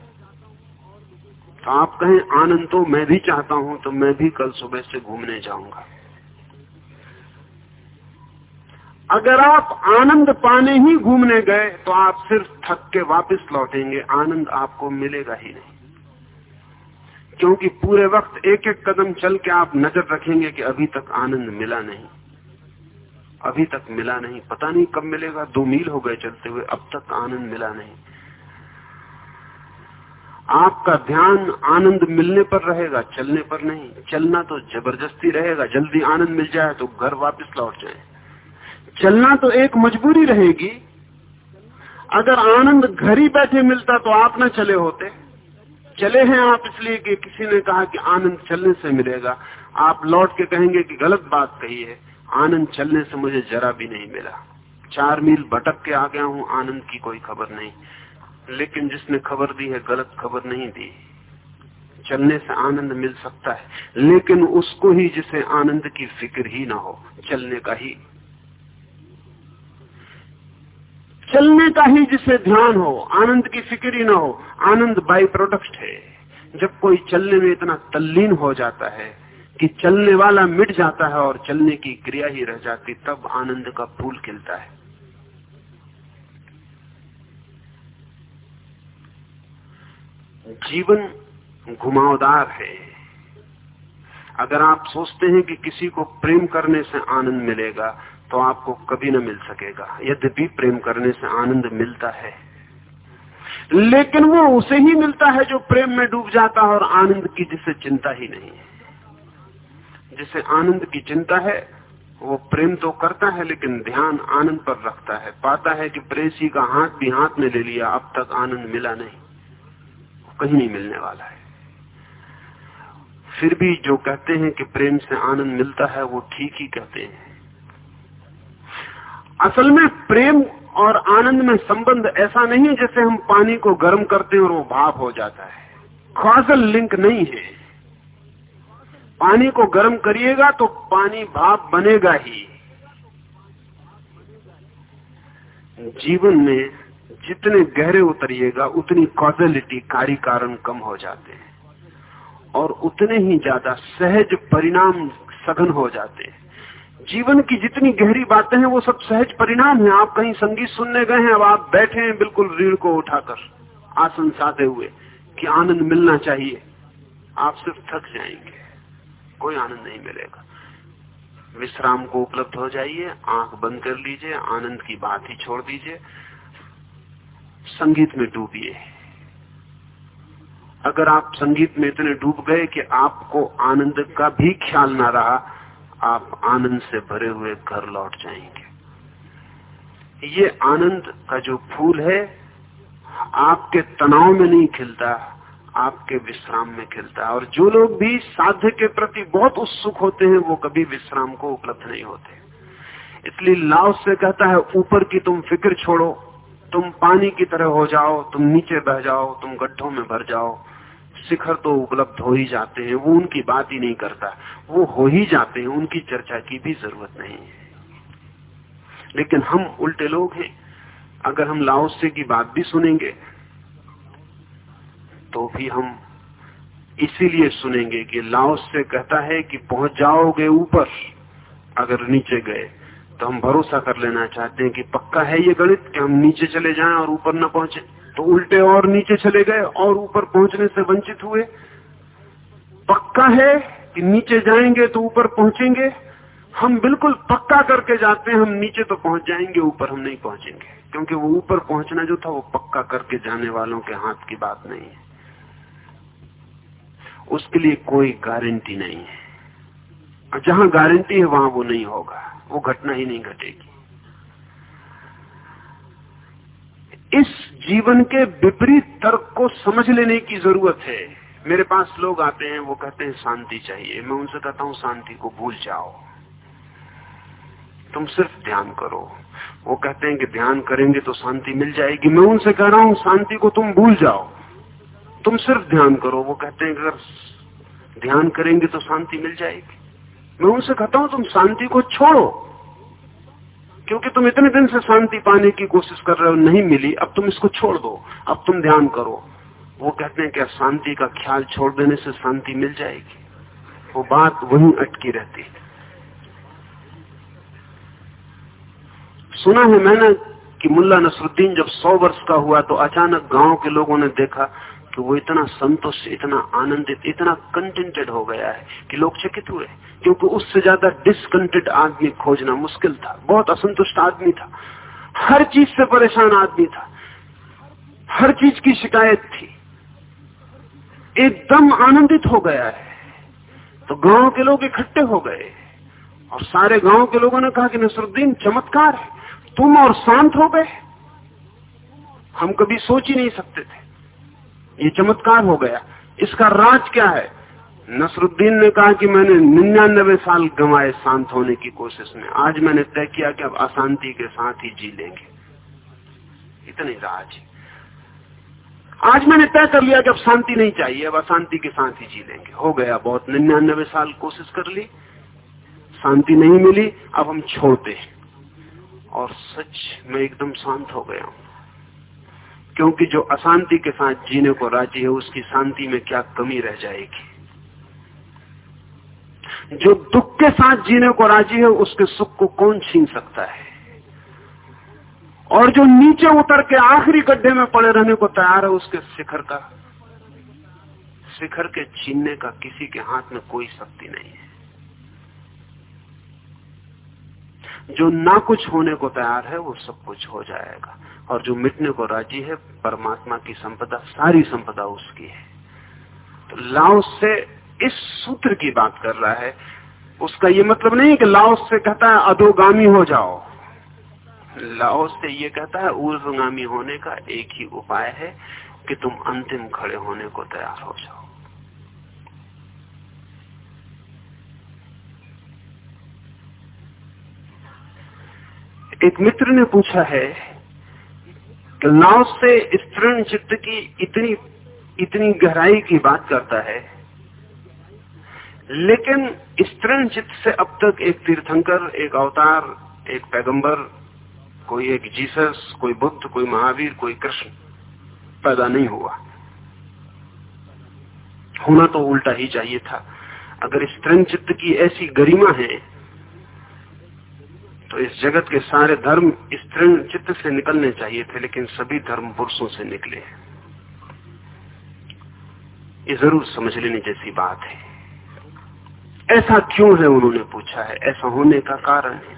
तो आप कहें, आनंद तो मैं भी चाहता हूँ तो मैं भी कल सुबह से घूमने जाऊँगा। अगर आप आनंद पाने ही घूमने गए तो आप सिर्फ़ थक के वापस लौटेंगे। आनंद आपको मिलेगा ही नहीं। क्योंकि पूरे वक्त एक एक कदम चल के आप नज़र रखेंगे कि अभी तक आनंद मिला नहीं। अभी तक मिला नहीं। पता नहीं कब मिलेगा। दो मील हो गए चलते हुए, अब तक आनंद मिला नहीं। आपका ध्यान आनंद मिलने पर रहेगा, चलने पर नहीं। चलना तो ज़बरदस्ती रहेगा। जल्दी आनंद मिल जाए तो घर वापस लौट जाए। चलना तो एक मजबूरी रहेगी। अगर आनंद घर ही बैठे मिलता तो आप न चले होते। चले हैं आप इसलिए कि किसी ने कहा कि आनंद चलने से मिलेगा। आप लौट के कहेंगे कि गलत बात कही है। आनंद चलने से मुझे जरा भी नहीं मिला। चार मील भटक के आ गया हूँ, आनंद की कोई खबर नहीं। लेकिन जिसने खबर दी है, गलत खबर नहीं दी। चलने से आनंद मिल सकता है, लेकिन उसको ही जिसे आनंद की फ़िक्र ही ना हो, चलने का ही चलने का ही जिसे ध्यान हो, आनंद की फ़िक्र ही ना हो, आनंद बाई प्रोडक्ट है। जब कोई चलने में इतना तल्लीन हो जाता है कि चलने वाला मिट जाता है और चलने की क्रिया ही रह जाती, तब आनंद का फूल खिलता है। जीवन घुमावदार है। अगर आप सोचते हैं कि किसी को प्रेम करने से आनंद मिलेगा तो आपको कभी न मिल सकेगा। यद्यपि प्रेम करने से आनंद मिलता है। लेकिन वो उसे ही मिलता है जो प्रेम में डूब जाता है और आनंद की जिसे चिंता ही नहीं है। जिसे आनंद की चिंता है, वो प्रेम तो करता है, लेकिन ध्यान आनंद पर रखता है। पाता है कि प्रेसी का हाथ भी हाथ में ले लिया, अब तक आनंद मिला नहीं। कहीं नहीं मिलने वाला है। फिर भी जो कहते हैं कि प्रेम से आनंद मिलता है, वो ठीक ही कहते हैं। असल में प्रेम और आनंद में संबंध ऐसा नहीं है जैसे हम पानी को गर्म करते हैं और वो भाप हो जाता है। कॉजल लिंक नहीं है। पानी को गर्म करिएगा तो पानी भाप बनेगा ही। जीवन में जितने गहरे उतरिएगा, उतनी कॉजलिटी कार्य कारण कम हो जाते हैं। और उतने ही ज़्यादा सहज परिणाम सघन हो जाते हैं। जीवन की जितनी गहरी बातें हैं, वो सब सहज परिणाम है। आप कहीं संगीत सुनने गए हैं, अब आप बैठे हैं बिल्कुल रीढ़ को उठाकर, आसन साधे हुए, कि आनंद मिलना चाहिए। आप सिर्फ़ थक जाएँगे। कोई आनंद नहीं मिलेगा। विश्राम को उपलब्ध हो जाइए, आँख बंद कर लीजिए, आनंद की बात ही छोड़ दीजिए। संगीत में डूबिए। अगर आप संगीत में इतने डूब गए कि आपको आनंद का भी ख्याल ना रहा आप आनंद से भरे हुए घर लौट जाएँगे। ये आनंद का जो फूल है, आपके तनाव में नहीं खिलता, आपके विश्राम में खिलता। और जो लोग भी साध्य के प्रति बहुत उत्सुक होते हैं, वो कभी विश्राम को उपलब्ध नहीं होते। इसलिए लाव से कहता है, ऊपर की तुम फ़िक्र छोड़ो, तुम पानी की तरह हो जाओ, तुम नीचे बह जाओ, तुम गड्ढों में भर जाओ। शिखर तो उपलब्ध हो ही जाते हैं, वो उनकी बात ही नहीं करता। वो हो ही जाते हैं, उनकी चर्चा की भी ज़रूरत नहीं है। लेकिन हम उल्टे लोग हैं। अगर हम लाओसे की बात भी सुनेंगे तो भी हम इसीलिए सुनेंगे कि लाओस से कहता है कि पहुँच जाओगे ऊपर, अगर नीचे गए तो हम भरोसा कर लेना चाहते हैं कि पक्का है ये गणित कि हम नीचे चले जाएँ और ऊपर न पहुँचे। तो उल्टे और नीचे चले गए और ऊपर पहुँचने से वंचित हुए। पक्का है कि नीचे जाएँगे तो ऊपर पहुँचेंगे? हम बिल्कुल पक्का करके जाते हैं, हम नीचे तो पहुँच जाएँगे, ऊपर हम नहीं पहुँचेंगे। क्योंकि वो ऊपर पहुँचना जो था, वो पक्का करके जाने वालों के हाथ की बात नहीं है। उसके लिए कोई गारंटी नहीं है। और जहाँ गारंटी है, वहाँ वो नहीं होगा। वो घटना ही नहीं घटेगी। इस जीवन के विपरीत तर्क को समझ लेने की ज़रूरत है। मेरे पास लोग आते हैं, वो कहते हैं, शांति चाहिए। मैं उनसे कहता हूँ, शांति को भूल जाओ। तुम सिर्फ़ ध्यान करो। वो कहते हैं कि ध्यान करेंगे तो शांति मिल जाएगी। मैं उनसे कह रहा हूँ, शांति को तुम भूल जाओ। तुम सिर्फ़ ध्यान करो। वो कहते हैं अगर ध्यान करेंगे तो शांति मिल जाएगी। मैं उनसे कहता हूँ, तुम शांति को छोड़ो। क्योंकि तुम इतने दिन से शांति पाने की कोशिश कर रहे हो, नहीं मिली, अब तुम इसको छोड़ दो, अब तुम ध्यान करो। वो कहते हैं क्या शांति का ख्याल छोड़ देने से शांति मिल जाएगी। वो बात वहीं अटकी रहती सुना है मैंने कि मुल्ला नसरुद्दीन जब सौ वर्ष का हुआ तो अचानक गाँव के लोगों ने देखा कि वो इतना संतोष, इतना आनंदित, इतना कंटेंटेड हो गया है कि लोग चकित हुए। क्योंकि उससे ज़्यादा डिसकंटेड आदमी खोजना मुश्किल था। बहुत असंतुष्ट आदमी था। हर चीज़ से परेशान आदमी था। हर चीज़ की शिकायत थी। एकदम आनंदित हो गया है। तो गाँव के लोग इकट्ठे हो गए। और सारे गाँव के लोगों ने कहा कि नसरुद्दीन, चमत्कार है। तुम और शांत हो गए। हम कभी सोच ही नहीं सकते थे। ये चमत्कार हो गया। इसका राज क्या है? नसरुद्दीन ने कहा कि मैंने निन्यानबे साल गंवाए शांत होने की कोशिश में। आज मैंने तय किया कि अब अशांति के साथ ही जी लेंगे। इतनी राज। आज मैंने तय कर लिया कि अब शांति नहीं चाहिए, अब अशांति के साथ ही जी लेंगे। हो गया बहुत। निन्यानबे साल कोशिश कर ली। शांति नहीं मिली। अब हम छोड़ते और सच मैं एकदम शांत हो गया हूँ। क्योंकि जो अशांति के साथ जीने को राज़ी है, उसकी शांति में क्या कमी रह जाएगी? जो दुख के साथ जीने को राज़ी है, उसके सुख को कौन छीन सकता है? और जो नीचे उतर के आखिरी गड्ढे में पड़े रहने को तैयार है, उसके शिखर का, शिखर के छीनने का किसी के हाथ में कोई शक्ति नहीं है। जो ना कुछ होने को तैयार है, वो सब कुछ हो जाएगा। और जो मिटने को राज़ी है, परमात्मा की संपदा, सारी संपदा उसकी है। तो लाओ से इस सूत्र की बात कर रहा है, उसका ये मतलब नहीं कि लाओस से कहता है, अधोगामी हो जाओ। लाओस से ये कहता है ऊर्धगामी होने का एक ही उपाय है कि तुम अंतिम खड़े होने को तैयार हो जाओ। एक मित्र ने पूछा है लाओस से स्तृण चित्त की इतनी इतनी गहराई की बात करता है। लेकिन स्त्रीण चित्त से अब तक एक तीर्थंकर, एक अवतार, एक पैगंबर, कोई एक जीसस, कोई बुद्ध, कोई महावीर, कोई कृष्ण पैदा नहीं हुआ। होना तो उल्टा ही चाहिए था। अगर स्त्रीण चित्त की ऐसी गरिमा है तो इस जगत के सारे धर्म स्त्रीण चित्त से निकलने चाहिए थे, लेकिन सभी धर्म पुरुषों से निकले हैं। ये ज़रूर समझ लेने जैसी बात है। ऐसा क्यों है, उन्होंने पूछा है। ऐसा होने का कारण है।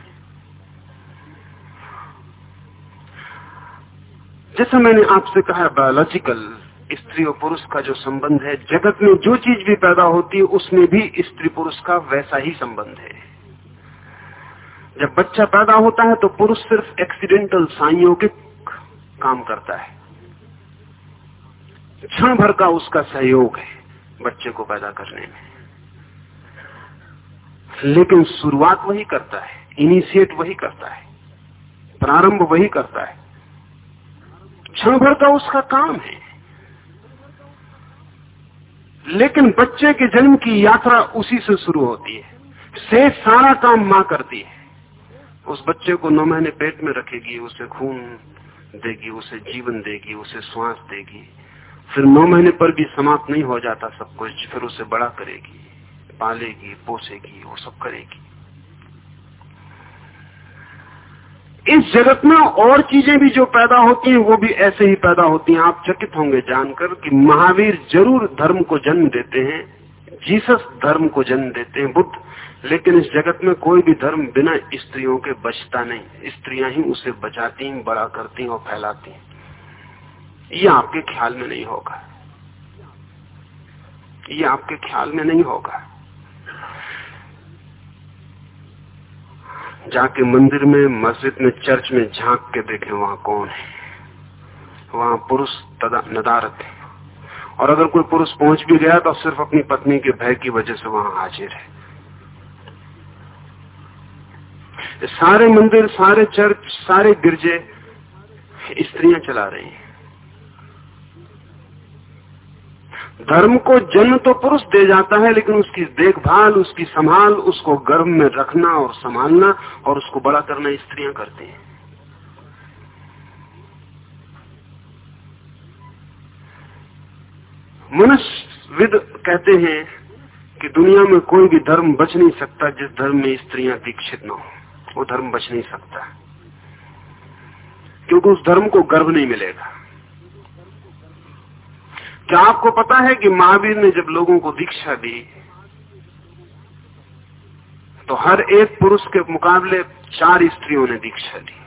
जैसा मैंने आपसे कहा बायोलॉजिकल स्त्री और पुरुष का जो संबंध है, जगत में जो चीज़ भी पैदा होती है, उसमें भी स्त्री पुरुष का वैसा ही संबंध है। जब बच्चा पैदा होता है तो पुरुष सिर्फ़ एक्सीडेंटल संयोगिक काम करता है। क्षण भर का उसका सहयोग है बच्चे को पैदा करने में। लेकिन शुरुआत वही करता है इनिशिएट वही करता है, प्रारंभ वही करता है। क्षण भर का उसका काम है। लेकिन बच्चे के जन्म की यात्रा उसी से शुरू होती है। से सारा काम माँ करती है। उस बच्चे को नौ महीने पेट में रखेगी, उसे खून देगी, उसे जीवन देगी, उसे श्वास देगी। फिर नौ महीने पर भी समाप्त नहीं हो जाता सब कुछ, फिर उसे बड़ा करेगी, पालेगी, पोसेगी वो सब करेगी। इस जगत में और चीज़ें भी जो पैदा होती हैं, वो भी ऐसे ही पैदा होती हैं। आप चकित होंगे जानकर कि महावीर ज़रूर धर्म को जन्म देते हैं, जीसस धर्म को जन्म देते हैं, बुद्ध लेकिन इस जगत में कोई भी धर्म बिना स्त्रियों के बचता नहीं। स्त्रियाँ ही उसे बचाती, बड़ा करती और फैलाती। ये आपके ख्याल में नहीं होगा। ये आपके ख्याल में नहीं होगा। जाके मंदिर में, मस्जिद में, चर्च में झाँक के देखें वहाँ कौन है। वहाँ पुरुष नदारत है। और अगर कोई पुरुष पहुँच भी गया तो सिर्फ़ अपनी पत्नी के भय की वजह से वहाँ हाजिर है। सारे मंदिर, सारे चर्च, सारे गिरजे स्त्रियाँ चला रही हैं। धर्म को जन्म तो पुरुष दे जाता है, लेकिन उसकी देखभाल, उसकी संभाल, उसको गर्भ में रखना और संभालना और उसको बड़ा करना स्त्रियाँ करती हैं। मनुष्यविद कहते हैं कि दुनिया में कोई भी धर्म बच नहीं सकता जिस धर्म में स्त्रियाँ दीक्षित न हो। वो धर्म बच नहीं सकता। क्योंकि उस धर्म को गर्व नहीं मिलेगा। क्या आपको पता है कि महावीर ने जब लोगों को दीक्षा दी तो हर एक पुरुष के मुकाबले चार स्त्रियों ने दीक्षा दी।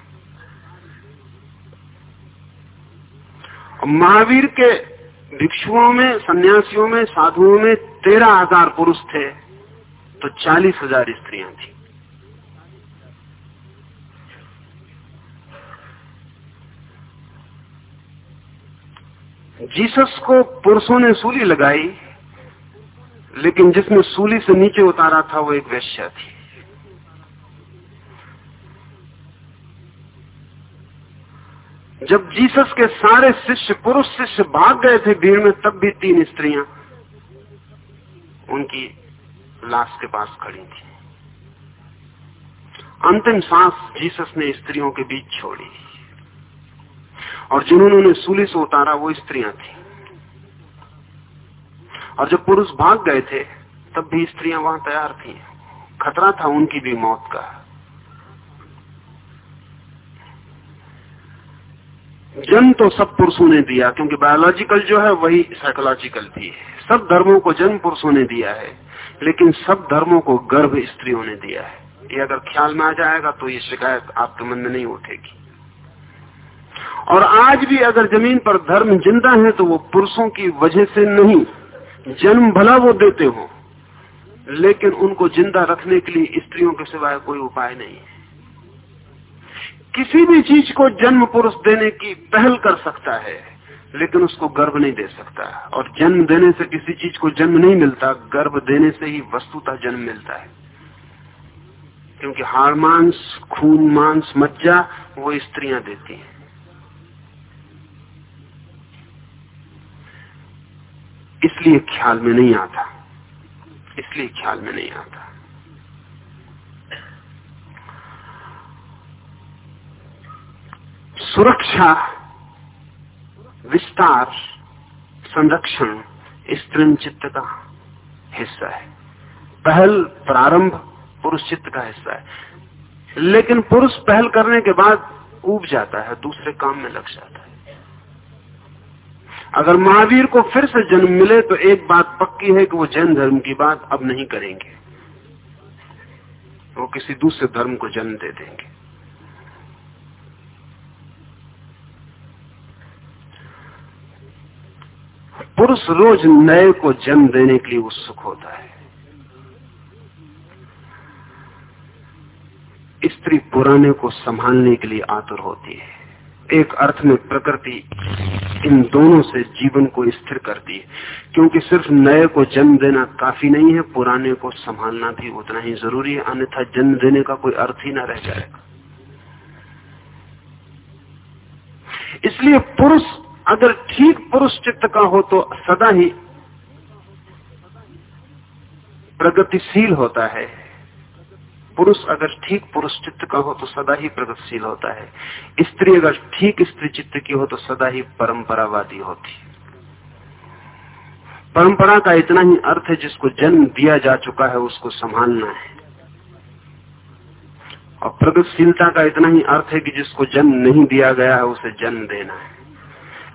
महावीर के भिक्षुओं में, सन्यासियों में, साधुओं में तेरह हज़ार पुरुष थे तो चालीस हज़ार स्त्रियाँ थी। जीसस को पुरुषों ने सूली लगाई, लेकिन जिसने सूली से नीचे उतारा था, वो एक वैश्या थी। जब जीसस के सारे शिष्य, पुरुष शिष्य भाग गए थे भीड़ में, तब भी तीन स्त्रियाँ उनकी लाश के पास खड़ी थी। अंतिम सांस जीसस ने स्त्रियों के बीच छोड़ी। और जिन्होंने उन्हें सूली से उतारा, वो स्त्रियाँ थी। और जब पुरुष भाग गए थे, तब भी स्त्रियाँ वहाँ तैयार थी। खतरा था उनकी भी मौत का। जन्म तो सब पुरुषों ने दिया, क्योंकि बायोलॉजिकल जो है, वही साइकोलॉजिकल भी है। सब धर्मों को जन्म पुरुषों ने दिया है, लेकिन सब धर्मों को गर्भ स्त्रियों ने दिया है। ये अगर ख्याल में आ जाएगा तो ये शिकायत आपके मन में नहीं उठेगी। और आज भी अगर ज़मीन पर धर्म ज़िंदा है तो वो पुरुषों की वजह से नहीं, जन्म भला वो देते हो। लेकिन उनको ज़िंदा रखने के लिए स्त्रियों के सिवाय कोई उपाय नहीं है। किसी भी चीज़ को जन्म पुरुष देने की पहल कर सकता है, लेकिन उसको गर्भ नहीं दे सकता। और जन्म देने से किसी चीज़ को जन्म नहीं मिलता, गर्भ देने से ही वस्तुता जन्म मिलता है। क्योंकि हाड़, मांस, खून, मांस, मज्जा वो स्त्रियाँ देती हैं। इसलिए ख्याल में नहीं आता। इसलिए ख्याल में नहीं आता। सुरक्षा, विस्तार, संरक्षण स्त्री चित्त का हिस्सा है। पहल प्रारंभ पुरुष चित्त का हिस्सा है। लेकिन पुरुष पहल करने के बाद उब जाता है, दूसरे काम में लग जाता है। अगर महावीर को फिर से जन्म मिले तो एक बात पक्की है कि वो जैन धर्म की बात अब नहीं करेंगे। वो किसी दूसरे धर्म को जन्म दे देंगे। पुरुष रोज नए को जन्म देने के लिए उत्सुक होता है। स्त्री पुराने को संभालने के लिए आतुर होती है। एक अर्थ में प्रकृति इन दोनों से जीवन को स्थिर करती है। क्योंकि सिर्फ़ नए को जन्म देना काफ़ी नहीं है, पुराने को संभालना भी उतना ही ज़रूरी है, अन्यथा जन्म देने का कोई अर्थ ही ना रह जाएगा। इसलिए पुरुष अगर ठीक पुरुष चित्त का हो तो सदा ही प्रगतिशील होता है। पुरुष अगर ठीक पुरुष चित्त का हो तो सदा ही प्रगतिशील होता है। स्त्री अगर ठीक स्त्री चित्त की हो तो सदा ही परंपरावादी होती परंपरा का इतना ही अर्थ है जिसको जन्म दिया जा चुका है, उसको संभालना है। और प्रगतिशीलता का इतना ही अर्थ है कि जिसको जन्म नहीं दिया गया है, उसे जन्म देना है।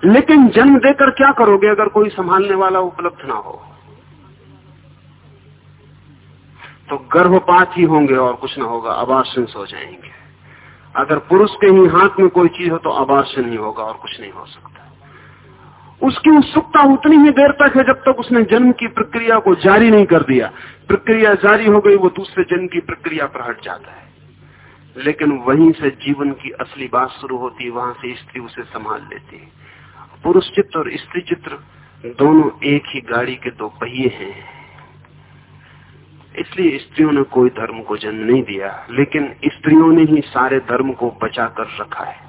लेकिन जन्म देकर क्या करोगे अगर कोई संभालने वाला उपलब्ध ना हो? तो गर्भपात ही होंगे और कुछ ना होगा अबार्शन हो जाएँगे। अगर पुरुष के ही हाथ में कोई चीज़ हो तो अबार्शन ही होगा और कुछ नहीं हो सकता। उसकी उत्सुकता उतनी ही देर तक है जब तक उसने जन्म की प्रक्रिया को जारी नहीं कर दिया। प्रक्रिया जारी हो गई, वो दूसरे जन्म की प्रक्रिया पर हट जाता है। लेकिन वहीं से जीवन की असली बात शुरू होती है, वहाँ से स्त्री उसे संभाल लेती है। पुरुष चित्र और स्त्री चित्र दोनों एक ही गाड़ी के दो पहिए हैं। इसलिए स्त्रियों ने कोई धर्म को जन्म नहीं दिया, लेकिन स्त्रियों ने ही सारे धर्म को बचा कर रखा है।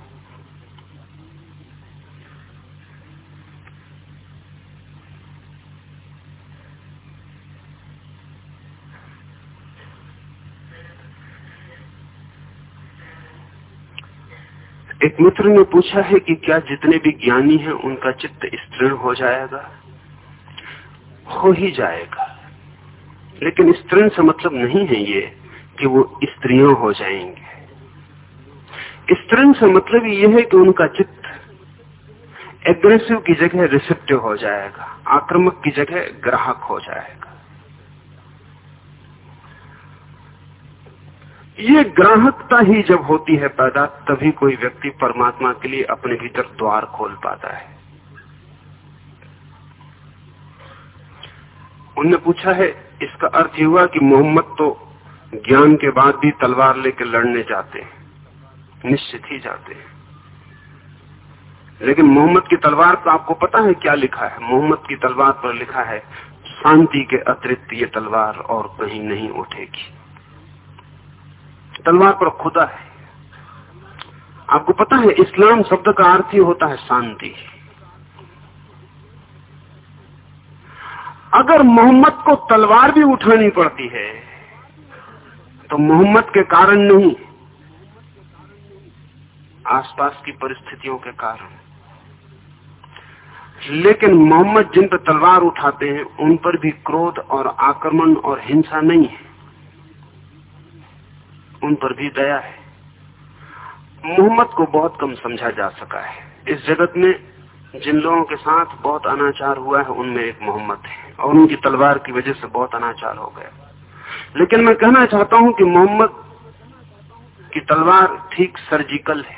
एक मित्र ने पूछा है कि क्या जितने भी ज्ञानी हैं, उनका चित्त स्त्रीण हो जाएगा? हो ही जाएगा। लेकिन स्त्रीण से मतलब नहीं है ये कि वो स्त्रियों हो जाएँगे। स्त्रीण से मतलब ये है कि उनका चित्त एग्रेसिव की जगह रिसेप्टिव हो जाएगा, आक्रमक की जगह ग्राहक हो जाएगा। ये ग्राहकता ही जब होती है पैदा, तभी कोई व्यक्ति परमात्मा के लिए अपने भीतर द्वार खोल पाता है। उनने पूछा है, इसका अर्थ हुआ कि मोहम्मद तो ज्ञान के बाद भी तलवार लेकर लड़ने जाते हैं, निश्चित ही जाते हैं। लेकिन मोहम्मद की तलवार पर आपको पता है क्या लिखा है? मोहम्मद की तलवार पर लिखा है, शांति के अतिरिक्त ये तलवार और कहीं नहीं उठेगी। तलवार पर खुदा है। आपको पता है, इस्लाम शब्द का अर्थ ही होता है शांति। अगर मोहम्मद को तलवार भी उठानी पड़ती है तो मोहम्मद के कारण नहीं, आसपास की परिस्थितियों के कारण। लेकिन मोहम्मद जिन पर तलवार उठाते हैं, उन पर भी क्रोध और आक्रमण और हिंसा नहीं है। उन पर भी दया है। मोहम्मद को बहुत कम समझा जा सका है। इस जगत में जिन लोगों के साथ बहुत अनाचार हुआ है, उनमें एक मोहम्मद है और उनकी तलवार की वजह से बहुत अनाचार हो गया। लेकिन मैं कहना चाहता हूँ कि मोहम्मद की तलवार ठीक सर्जिकल है।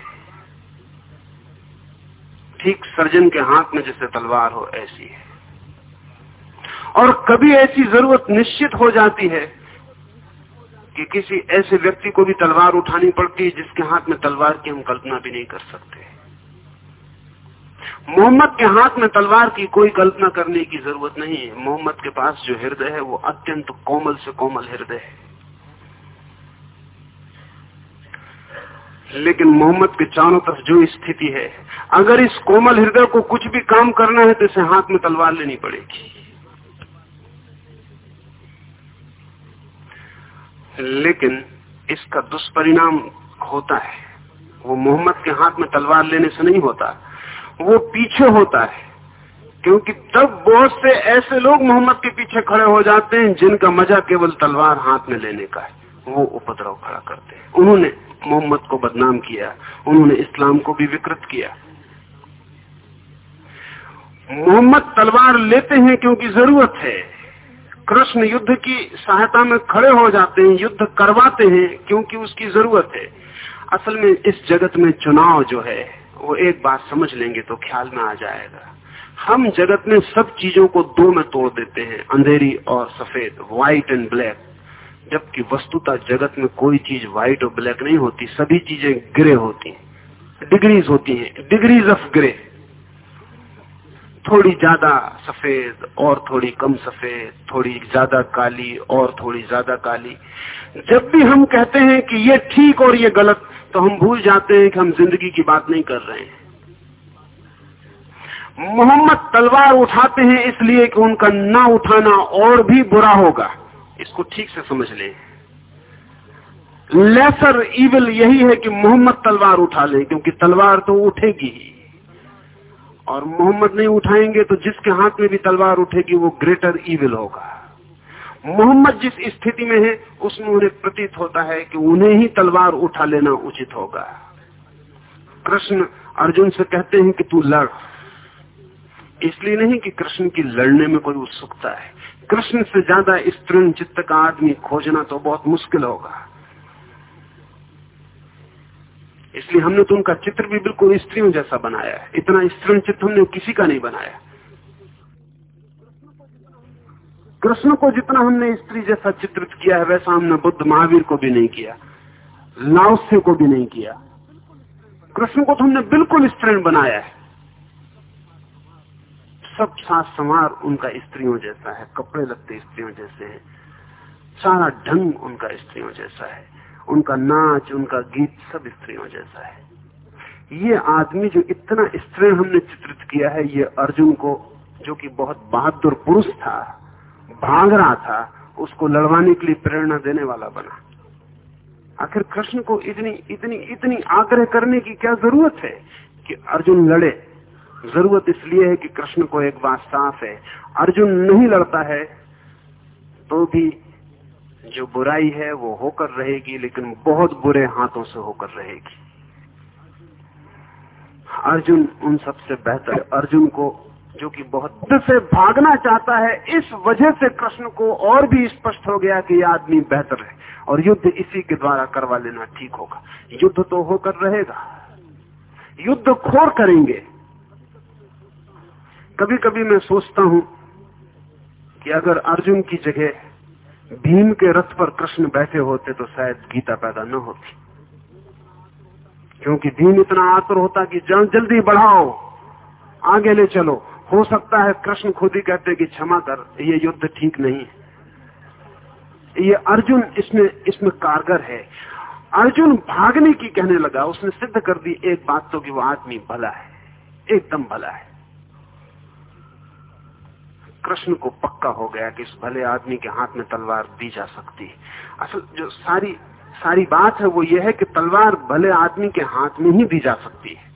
ठीक सर्जन के हाथ में जैसे तलवार हो, ऐसी है। और कभी ऐसी ज़रूरत निश्चित हो जाती है कि किसी ऐसे व्यक्ति को भी तलवार उठानी पड़ती है जिसके हाथ में तलवार की हम कल्पना भी नहीं कर सकते। मोहम्मद के हाथ में तलवार की कोई कल्पना करने की ज़रूरत नहीं है। मोहम्मद के पास जो हृदय है, वो अत्यंत कोमल से कोमल हृदय है। लेकिन मोहम्मद के चारों तरफ़ जो स्थिति है, अगर इस कोमल हृदय को कुछ भी काम करना है तो इसे हाथ में तलवार लेनी पड़ेगी। लेकिन इसका दुष्परिणाम होता है। वो मोहम्मद के हाथ में तलवार लेने से नहीं होता। वो पीछे होता है। क्योंकि तब बहुत से ऐसे लोग मोहम्मद के पीछे खड़े हो जाते हैं, जिनका मज़ा केवल तलवार हाथ में लेने का है। वो उपद्रव खड़ा करते हैं। उन्होंने मोहम्मद को बदनाम किया, उन्होंने इस्लाम को भी विकृत किया। मोहम्मद तलवार लेते हैं क्योंकि ज़रूरत है। कृष्ण युद्ध की सहायता में खड़े हो जाते हैं, युद्ध करवाते हैं क्योंकि उसकी ज़रूरत है। असल में इस जगत में चुनाव जो है वो एक बात समझ लेंगे तो ख्याल में आ जाएगा। हम जगत में सब चीज़ों को दो में तोड़ देते हैं, अंधेरी और सफ़ेद व्हाइट एंड ब्लैक जबकि वस्तुतः जगत में कोई चीज़ व्हाइट और ब्लैक नहीं होती, सभी चीज़ें ग्रे होती हैं। डिग्रीज होती हैं डिग्रीज ऑफ़ ग्रे थोड़ी ज़्यादा सफ़ेद और थोड़ी कम सफ़ेद, थोड़ी ज़्यादा काली और थोड़ी ज़्यादा काली। जब भी हम कहते हैं कि ये ठीक और ये गलत तो हम भूल जाते हैं कि हम ज़िंदगी की बात नहीं कर रहे हैं। मोहम्मद तलवार उठाते हैं इसलिए कि उनका ना उठाना और भी बुरा होगा। इसको ठीक से समझ लें। लेसर इविल यही है कि मोहम्मद तलवार उठा लें, क्योंकि तलवार तो उठेगी ही। और मोहम्मद नहीं उठाएँगे तो जिसके हाथ में भी तलवार उठेगी वो ग्रेटर ईविल होगा। मोहम्मद जिस स्थिति में है, उसमें उन्हें प्रतीत होता है कि उन्हें ही तलवार उठा लेना उचित होगा। कृष्ण अर्जुन से कहते हैं कि तू लड़। इसलिए नहीं कि कृष्ण की लड़ने में कोई उत्सुकता है। कृष्ण से ज़्यादा स्त्रीण चित्त का आदमी खोजना तो बहुत मुश्किल होगा। इसलिए हमने तो उनका चित्र भी बिल्कुल स्त्रियों जैसा बनाया है। इतना स्त्रीण चित्र हमने किसी का नहीं बनाया। कृष्ण को जितना हमने स्त्री जैसा चित्रित किया है, वैसा हमने बुद्ध महावीर को भी नहीं किया। लाओस्य को भी नहीं किया। कृष्ण को तो हमने बिल्कुल स्त्रीण बनाया है। सब सास समार उनका स्त्रियों जैसा है, कपड़े लगते स्त्रियों जैसे है, सारा ढंग उनका स्त्रियों जैसा है। उनका नाच, उनका गीत सब स्त्रियों जैसा है। ये आदमी जो इतना स्त्रियों हमने चित्रित किया है, ये अर्जुन को, जो कि बहुत बहादुर पुरुष था, भाग रहा था, उसको लड़वाने के लिए प्रेरणा देने वाला बना। आखिर कृष्ण को इतनी इतनी इतनी आग्रह करने की क्या ज़रूरत है कि अर्जुन लड़े? ज़रूरत इसलिए है कि कृष्ण को एक बात साफ़ है, अर्जुन नहीं लड़ता है तो भी जो बुराई है वो होकर रहेगी, लेकिन बहुत बुरे हाथों से होकर रहेगी। अर्जुन उन सबसे बेहतर, अर्जुन को, जो कि बहुत से भागना चाहता है, इस वजह से कृष्ण को और भी स्पष्ट हो गया कि यह आदमी बेहतर है, और युद्ध इसी के द्वारा करवा लेना ठीक होगा। युद्ध तो होकर रहेगा। युद्ध खोर करेंगे। कभी कभी मैं सोचता हूँ कि अगर अर्जुन की जगह भीम के रथ पर कृष्ण बैठे होते तो शायद गीता पैदा न होती। क्योंकि भीम इतना आतुर होता कि जल जल्दी बढ़ाओ, आगे ले चलो। हो सकता है कृष्ण खुद ही कहते कि क्षमा कर, ये युद्ध ठीक नहीं है। ये अर्जुन इसमें इसमें कारगर है। अर्जुन भागने की कहने लगा, उसने सिद्ध कर दी, एक बात तो कि वो आदमी भला है, एकदम भला है। कृष्ण को पक्का हो गया कि इस भले आदमी के हाथ में तलवार दी जा सकती है। असल जो सारी सारी बात है वो ये है कि तलवार भले आदमी के हाथ में ही दी जा सकती है।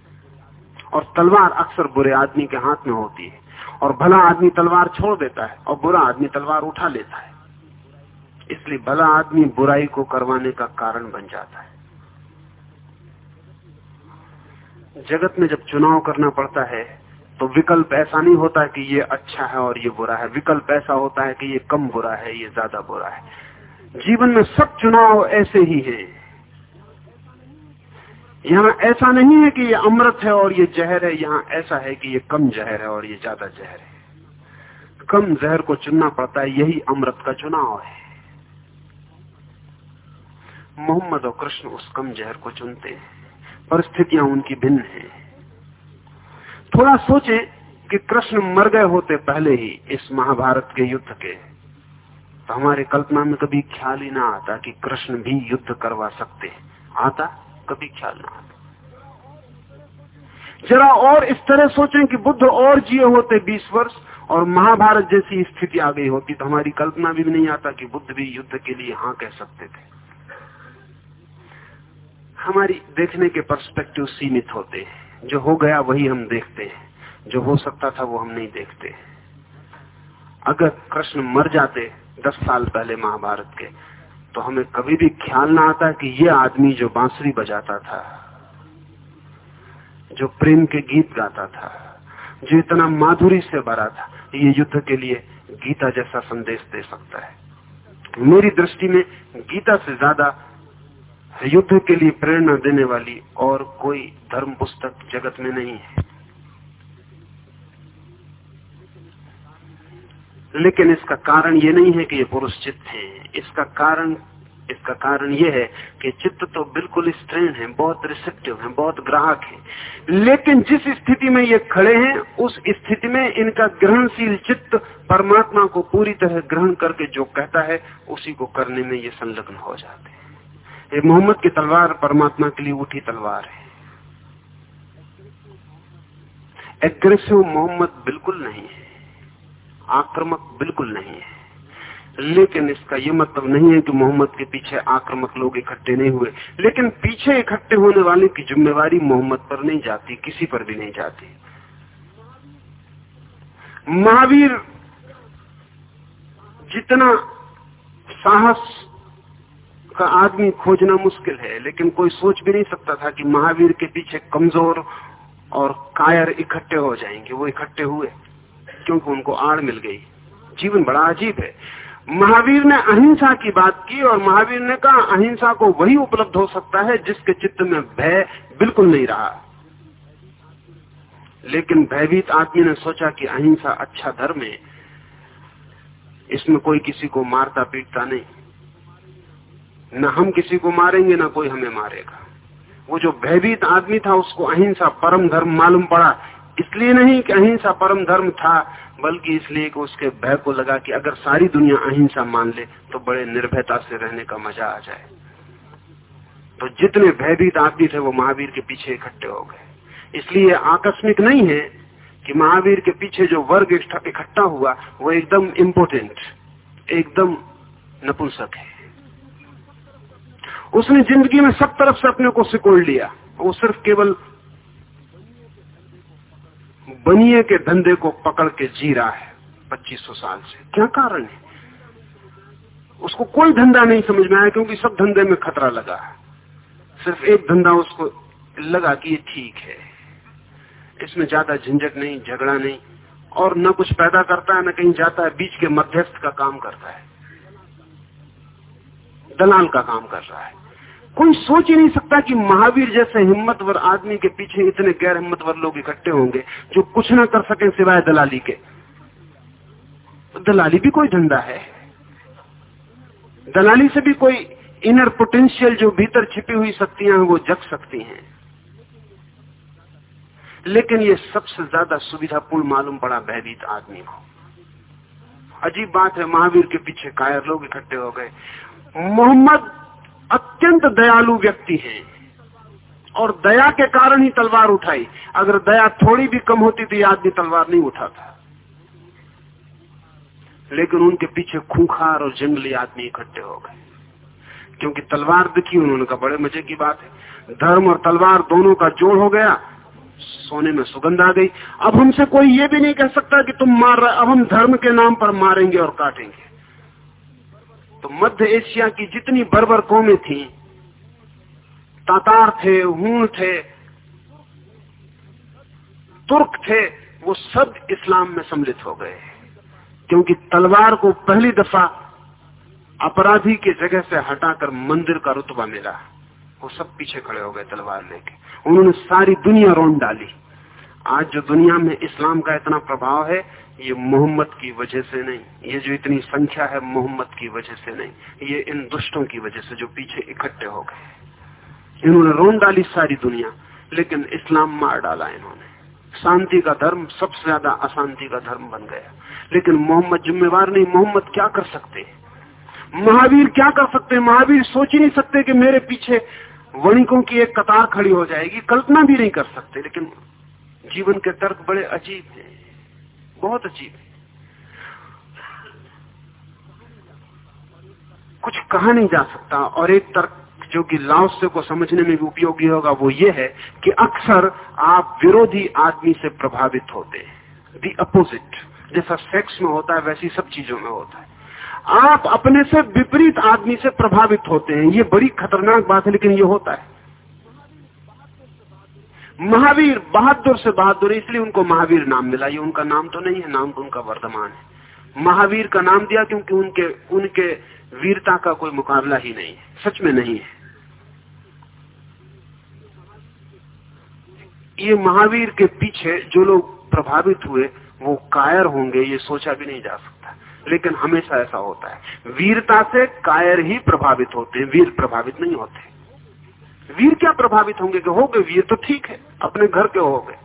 और तलवार अक्सर बुरे आदमी के हाथ में होती है। और भला आदमी तलवार छोड़ देता है और बुरा आदमी तलवार उठा लेता है। इसलिए भला आदमी बुराई को करवाने का कारण बन जाता है। जगत में जब चुनाव करना पड़ता है तो विकल्प ऐसा नहीं होता कि ये अच्छा है और ये बुरा है। विकल्प ऐसा होता है कि ये कम बुरा है, ये ज़्यादा बुरा है। जीवन में सब चुनाव ऐसे ही है। यहाँ ऐसा नहीं है कि ये अमृत है और ये जहर है, यहाँ ऐसा है कि ये कम जहर है और ये ज़्यादा जहर है। कम जहर को चुनना पड़ता है, यही अमृत का चुनाव है। मोहम्मद और कृष्ण उस कम जहर को चुनते हैं। परिस्थितियाँ उनकी भिन्न हैं। थोड़ा सोचें कि कृष्ण मर गए होते पहले ही इस महाभारत के युद्ध के। तो हमारे कल्पना में कभी ख्याल ही ना आता कि कृष्ण भी युद्ध करवा सकते आता? कभी ख्याल ना आता। जरा और इस तरह सोचें कि बुद्ध और जिए होते 20 वर्ष और महाभारत जैसी स्थिति आ गई होती तो हमारी कल्पना भी नहीं आता कि बुद्ध भी युद्ध के लिए हाँ कह सकते थे। हमारी देखने के पर्सपेक्टिव सीमित होते हैं। जो हो गया वही हम देखते हैं। जो हो सकता था वो हम नहीं देखते। अगर कृष्ण मर जाते दस साल पहले महाभारत के तो हमें कभी भी ख्याल ना आता कि ये आदमी जो बांसुरी बजाता था, जो प्रेम के गीत गाता था, जो इतना माधुरी से भरा था, ये युद्ध के लिए गीता जैसा संदेश दे सकता है। मेरी दृष्टि में गीता से ज़्यादा युद्ध के लिए प्रेरणा देने वाली और कोई धर्म पुस्तक जगत में नहीं है। लेकिन इसका कारण ये नहीं है कि ये पुरुष चित्त है। इसका कारण इसका कारण ये है कि चित्त तो बिल्कुल स्ट्रेन है, बहुत रिसेप्टिव है, बहुत ग्राहक है। लेकिन जिस स्थिति में ये खड़े हैं, उस स्थिति में इनका ग्रहणशील चित्त परमात्मा को पूरी तरह ग्रहण करके जो कहता है, उसी को करने में ये संलग्न हो जाते हैं। ये मोहम्मद की तलवार परमात्मा के लिए उठी तलवार है। एग्रेसिव मोहम्मद बिल्कुल नहीं है। आक्रमक बिल्कुल नहीं है। लेकिन इसका यह मतलब नहीं है कि मोहम्मद के पीछे आक्रमक लोग इकट्ठे नहीं हुए। लेकिन पीछे इकट्ठे होने वाले की जिम्मेवारी मोहम्मद पर नहीं जाती, किसी पर भी नहीं जाती। महावीर जितना साहस का आदमी खोजना मुश्किल है, लेकिन कोई सोच भी नहीं सकता था कि महावीर के पीछे कमज़ोर और कायर इकट्ठे हो जाएँगे। वो इकट्ठे हुए, क्योंकि उनको आड़ मिल गई। जीवन बड़ा अजीब है। महावीर ने अहिंसा की बात की और महावीर ने कहा, अहिंसा को वही उपलब्ध हो सकता है जिसके चित्त में भय बिल्कुल नहीं रहा। लेकिन भयभीत आदमी ने सोचा कि अहिंसा अच्छा धर्म है। इसमें कोई किसी को मारता पीटता नहीं। न हम किसी को मारेंगे, ना कोई हमें मारेगा। वो जो भयभीत आदमी था, उसको अहिंसा परम धर्म मालूम पड़ा। इसलिए नहीं कि अहिंसा परम धर्म था, बल्कि इसलिए कि उसके भय को लगा कि अगर सारी दुनिया अहिंसा मान ले तो बड़े निर्भयता से रहने का मज़ा आ जाए। तो जितने भयभीत आदमी थे, वो महावीर के पीछे इकट्ठे हो गए। इसलिए आकस्मिक नहीं है कि महावीर के पीछे जो वर्ग इकट्ठा हुआ, वो एकदम इम्पोर्टेंट एकदम नपुंसक है। उसने ज़िंदगी में सब तरफ़ से अपने को सिकोड़ लिया। वो सिर्फ़ केवल बनिए के धंधे को पकड़ के जी रहा है 2500 साल से। क्या कारण है? उसको कोई धंधा नहीं समझ में आया क्योंकि सब धंधे में खतरा लगा है। सिर्फ़ एक धंधा उसको लगा कि ये ठीक है। इसमें ज़्यादा झंझट नहीं, झगड़ा नहीं, और न कुछ पैदा करता है, न कहीं जाता है, बीच के मध्यस्थ का काम करता है। दलाल का काम कर रहा है। कोई सोच ही नहीं सकता कि महावीर जैसे हिम्मतवर आदमी के पीछे इतने गैर हिम्मतवर लोग इकट्ठे होंगे, जो कुछ ना कर सके सिवाय दलाली के। दलाली भी कोई धंधा है। दलाली से भी कोई इनर पोटेंशियल जो भीतर छिपी हुई शक्तियाँ हैं, वो जग सकती हैं। लेकिन ये सबसे ज़्यादा सुविधापूर्ण मालूम पड़ा भयभीत आदमी को। अजीब बात है, महावीर के पीछे कायर लोग इकट्ठे हो गए। मोहम्मद अत्यंत दयालु व्यक्ति हैं। और दया के कारण ही तलवार उठाई। अगर दया थोड़ी भी कम होती तो आदमी तलवार नहीं उठाता। लेकिन उनके पीछे खूंखार और जंगली आदमी इकट्ठे हो गए। क्योंकि तलवार दिखी, उन्होंने कहा, बड़े मज़े की बात है। धर्म और तलवार दोनों का जोड़ हो गया। सोने में सुगंध आ गई। अब हमसे कोई ये भी नहीं कह सकता कि तुम मार रहे अब हम धर्म के नाम पर मारेंगे और काटेंगे। तो मध्य एशिया की जितनी बर्बर कौमें थी, तातार थे, हूण थे, तुर्क थे, वो सब इस्लाम में सम्मिलित हो गए। क्योंकि तलवार को पहली दफ़ा अपराधी की जगह से हटाकर मंदिर का रुतबा मिला। वो सब पीछे खड़े हो गए तलवार लेके। उन्होंने सारी दुनिया रोन डाली। आज जो दुनिया में इस्लाम का इतना प्रभाव है ये मोहम्मद की वजह से नहीं, ये जो इतनी संख्या है मोहम्मद की वजह से नहीं, ये इन दुष्टों की वजह से जो पीछे इकट्ठे हो गए। इन्होंने रोन डाली सारी दुनिया, लेकिन इस्लाम मार डाला इन्होंने। शांति का धर्म, सबसे ज़्यादा अशांति का धर्म बन गया। लेकिन मोहम्मद जिम्मेवार नहीं, मोहम्मद क्या कर सकते? महावीर क्या कर सकते? महावीर सोच ही नहीं सकते कि मेरे पीछे वणिकों की एक कतार खड़ी हो जाएगी। कल्पना भी नहीं कर सकते, लेकिन जीवन के तर्क बड़े अजीब हैं। बहुत अजीब है। कुछ कहा नहीं जा सकता और एक तर्क जो कि लाओस्य को समझने में भी उपयोगी होगा वो ये है कि अक्सर आप विरोधी आदमी से प्रभावित होते हैं। दी अपोजिट जैसा सेक्स में होता है, वैसी सब चीज़ों में होता है। आप अपने से विपरीत आदमी से प्रभावित होते हैं। ये बड़ी खतरनाक बात है, लेकिन ये होता है। महावीर, बहादुर से बहादुर, इसलिए उनको महावीर नाम मिला। ये उनका नाम तो नहीं है, नाम तो उनका वर्तमान है। महावीर का नाम दिया क्योंकि उनके उनके वीरता का कोई मुकाबला ही नहीं है, सच में नहीं है। ये महावीर के पीछे जो लोग प्रभावित हुए, वो कायर होंगे, ये सोचा भी नहीं जा सकता। लेकिन हमेशा ऐसा होता है। वीरता से कायर ही प्रभावित होते हैं, वीर प्रभावित नहीं होते। वीर क्या प्रभावित होंगे? कि हो गए वीर तो ठीक है, अपने घर के हो गए।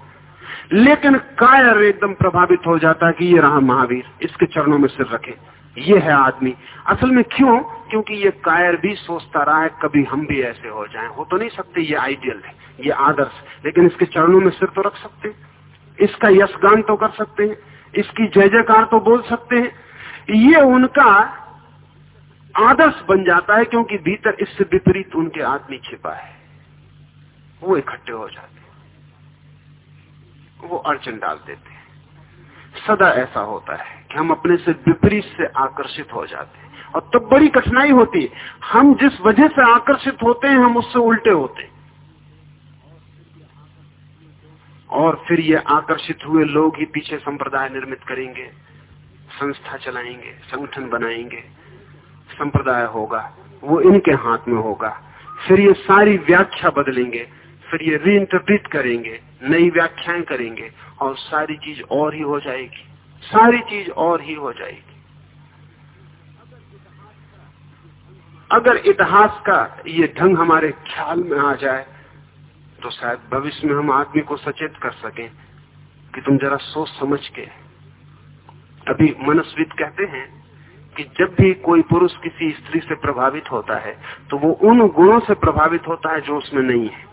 लेकिन कायर एकदम प्रभावित हो जाता है कि ये रहा महावीर, इसके चरणों में सिर रखे। ये है आदमी। असल में क्यों? क्योंकि ये कायर भी सोचता रहा है, कभी हम भी ऐसे हो जाएँ। हो तो नहीं सकते, ये आइडियल है, ये आदर्श। लेकिन इसके चरणों में सिर तो रख सकते इसका यशगान तो कर सकते हैं। इसकी जय जयकार तो बोल सकते हैं। ये उनका आदर्श बन जाता है क्योंकि भीतर इससे विपरीत उनके आदमी छिपा है। वो इकट्ठे हो जाते हैं। वो अड़चन डाल देते हैं। सदा ऐसा होता है कि हम अपने से विपरीत से आकर्षित हो जाते हैं। और तब बड़ी कठिनाई होती है। हम जिस वजह से आकर्षित होते हैं, हम उससे उल्टे होते हैं। और फिर ये आकर्षित हुए लोग ही पीछे संप्रदाय निर्मित करेंगे, संस्था चलाएँगे, संगठन बनाएँगे। संप्रदाय होगा, वो इनके हाथ में होगा। फिर ये सारी व्याख्या बदलेंगे, फिर ये रीइंटरप्रिट करेंगे, नई व्याख्याएँ करेंगे और सारी चीज़ और ही हो जाएगी। सारी चीज़ और ही हो जाएगी। अगर इतिहास का ये ढंग हमारे ख्याल में आ जाए तो शायद भविष्य में हम आदमी को सचेत कर सकें कि तुम जरा सोच समझ के। अभी मनस्वित कहते हैं कि जब भी कोई पुरुष किसी स्त्री से प्रभावित होता है तो वो उन गुणों से प्रभावित होता है जो उसमें नहीं है।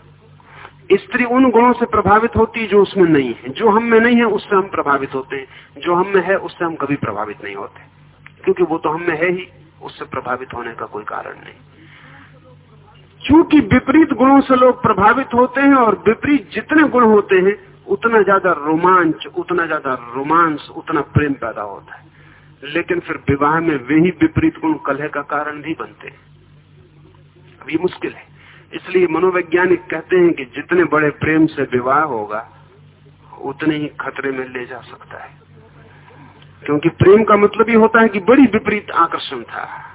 स्त्री उन गुणों से प्रभावित होती है जो उसमें नहीं है। जो हम में नहीं है, उससे हम प्रभावित होते हैं। जो हम में है, उससे हम कभी प्रभावित नहीं होते। क्योंकि वो तो हम में है ही, उससे प्रभावित होने का कोई कारण नहीं। क्योंकि विपरीत गुणों से लोग प्रभावित होते हैं और विपरीत जितने गुण होते हैं, उतना ज़्यादा रोमांच, उतना ज़्यादा रोमांस, उतना प्रेम पैदा होता है। लेकिन फिर विवाह में वे ही विपरीत गुण कलह का कारण भी बनते। अब ये मुश्किल है। इसलिए मनोवैज्ञानिक कहते हैं कि जितने बड़े प्रेम से विवाह होगा, उतने ही खतरे में ले जा सकता है। क्योंकि प्रेम का मतलब ही होता है कि बड़ी विपरीत आकर्षण था।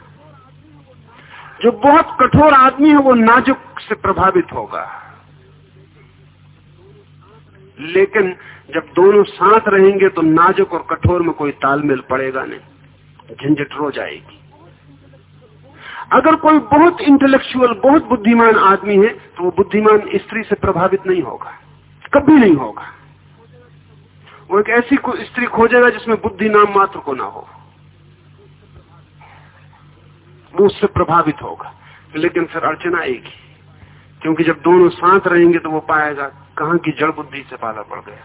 जो बहुत कठोर आदमी है, वो नाजुक से प्रभावित होगा। लेकिन जब दोनों साथ रहेंगे तो नाजुक और कठोर में कोई तालमेल पड़ेगा नहीं। झंझट रो जाएगी। अगर कोई बहुत इंटेलेक्चुअल बहुत बुद्धिमान आदमी है तो वो बुद्धिमान स्त्री से प्रभावित नहीं होगा। कभी नहीं होगा। वो एक ऐसी स्त्री खोजेगा जिसमें बुद्धि नाम मात्र को ना हो। वो उससे प्रभावित होगा। लेकिन फिर अड़चना आएगी। क्योंकि जब दोनों साथ रहेंगे तो वो पाएगा कहा की जड़ बुद्धि से पाला पड़ गया।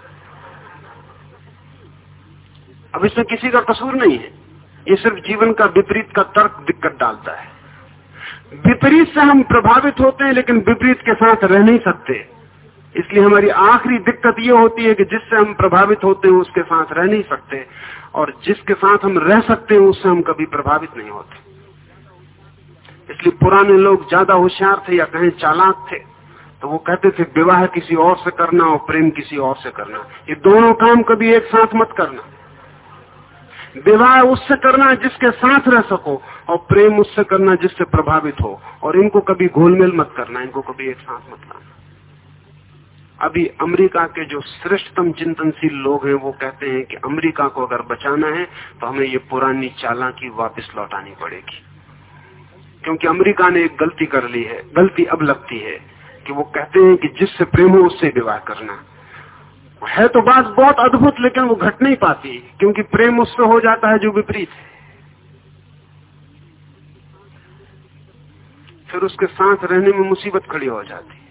अब इसमें किसी का कसूर नहीं है। ये सिर्फ़ जीवन का विपरीत का तर्क दिक्कत डालता है। विपरीत से हम प्रभावित होते हैं, लेकिन विपरीत के साथ रह नहीं सकते। इसलिए हमारी आखिरी दिक्कत ये होती है कि जिससे हम प्रभावित होते हैं, उसके साथ रह नहीं सकते। और जिसके साथ हम रह सकते हैं, उससे हम कभी प्रभावित नहीं होते। इसलिए पुराने लोग ज़्यादा होशियार थे या कहें चालाक थे। तो वो कहते थे, विवाह किसी और से करना और प्रेम किसी और से करना। ये दोनों काम कभी एक साथ मत करना। विवाह उससे करना जिसके साथ रह सको और प्रेम उससे करना जिससे प्रभावित हो। और इनको कभी घोलमेल मत करना, इनको कभी एक साथ मत लाना। अभी अमेरिका के जो श्रेष्ठतम चिंतनशील लोग हैं, वो कहते हैं कि अमेरिका को अगर बचाना है तो हमें ये पुरानी चाला की वापस लौटानी पड़ेगी। क्योंकि अमेरिका ने एक गलती कर ली है, गलती अब लगती है। कि वो कहते हैं कि जिससे प्रेम हो उससे विवाह करना। है तो बात बहुत अद्भुत, लेकिन वो घट नहीं पाती, क्योंकि प्रेम उससे हो जाता है जो विपरीत है। फिर उसके साथ रहने में मुसीबत खड़ी हो जाती है।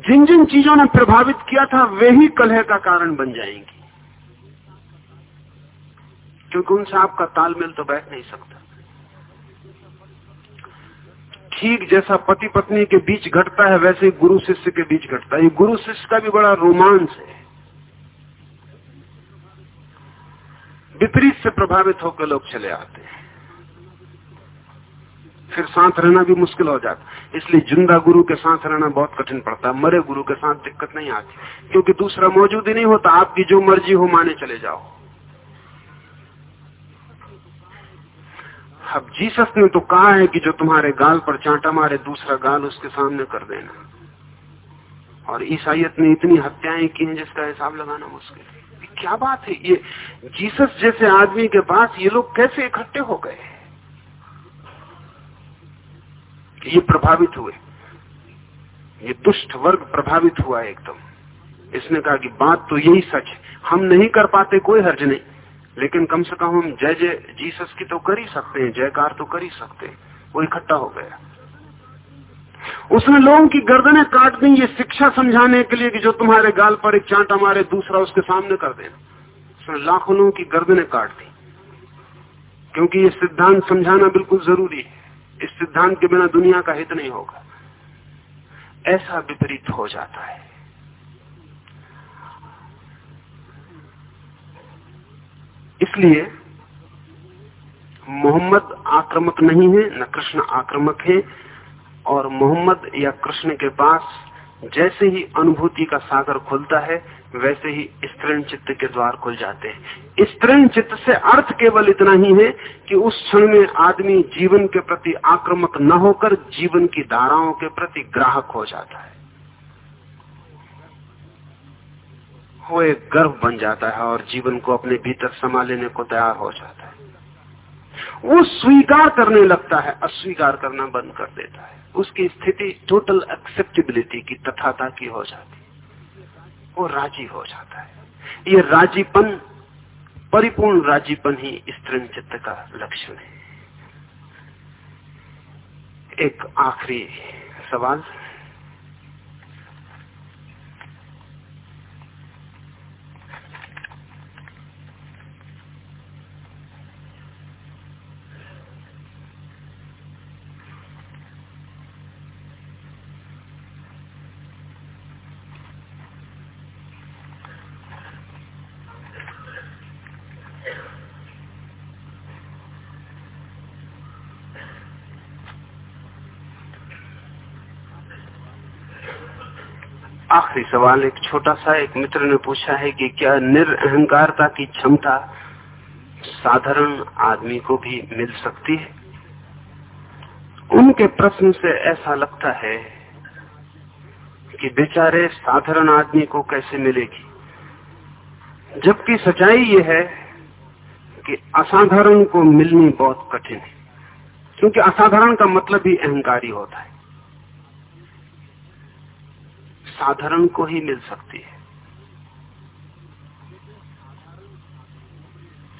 जिन जिन चीज़ों ने प्रभावित किया था, वे ही कलह का कारण बन जाएँगी। क्योंकि उनसे आपका तालमेल तो बैठ नहीं सकता। ठीक जैसा पति पत्नी के बीच घटता है, वैसे ही गुरु शिष्य के बीच घटता है। गुरु शिष्य का भी बड़ा रोमांस है। विपरीत से प्रभावित होकर लोग चले आते हैं। फिर साथ रहना भी मुश्किल हो जाता इसलिए ज़िंदा गुरु के साथ रहना बहुत कठिन पड़ता है। मरे गुरु के साथ दिक्कत नहीं आती। क्योंकि दूसरा मौजूद ही नहीं होता। आपकी जो मर्ज़ी हो, माने चले जाओ। अब जीसस ने तो कहा है कि जो तुम्हारे गाल पर चांटा मारे, दूसरा गाल उसके सामने कर देना। और ईसाइत ने इतनी हत्याएँ की हैं जिसका हिसाब लगाना मुश्किल है। क्या बात है? ये जीसस जैसे आदमी के पास ये लोग कैसे इकट्ठे हो गए? ये प्रभावित हुए। ये दुष्ट वर्ग प्रभावित हुआ एकदम। इसने कहा कि बात तो यही सच है। हम नहीं कर पाते, कोई हर्ज नहीं। लेकिन कम से कम हम जय जय जीसस की तो कर ही सकते हैं, जयकार तो कर ही सकते हैं। वो इकट्ठा हो गया। उसने लोगों की गर्दनें काट दी ये शिक्षा समझाने के लिए कि जो तुम्हारे गाल पर एक चांटा मारे, दूसरा उसके सामने कर देना। उसने लाखों लोगों की गर्दनें काट दी। क्योंकि ये सिद्धांत समझाना बिल्कुल ज़रूरी है। इस सिद्धांत के बिना दुनिया का हित नहीं होगा। ऐसा विपरीत हो जाता है। इसलिए मोहम्मद आक्रमक नहीं है, न कृष्ण आक्रमक है, और मोहम्मद या कृष्ण के पास जैसे ही अनुभूति का सागर खुलता है, वैसे ही स्त्रीण चित्त के द्वार खुल जाते हैं। स्त्रीण चित्त से अर्थ केवल इतना ही है कि उस क्षण में आदमी जीवन के प्रति आक्रमक न होकर जीवन की धाराओं के प्रति ग्राहक हो जाता है। वो एक गर्व बन जाता है और जीवन को अपने भीतर समा लेने को तैयार हो जाता है। वो स्वीकार करने लगता है, अस्वीकार करना बंद कर देता है। उसकी स्थिति टोटल एक्सेप्टेबिलिटी की, तथाता की हो जाती वो राज़ी हो जाता है। ये राजीपन, परिपूर्ण राजीपन ही स्त्रीण चित्त का लक्षण है। एक आखिरी सवाल। आखिरी सवाल एक छोटा सा, एक मित्र ने पूछा है कि क्या निरअहकारता की क्षमता साधारण आदमी को भी मिल सकती है? उनके प्रश्न से ऐसा लगता है कि बेचारे साधारण आदमी को कैसे मिलेगी? जबकि सच्चाई ये है कि असाधारण को मिलनी बहुत कठिन है, क्योंकि असाधारण का मतलब ही अहंकारी होता है। साधारण को ही मिल सकती है।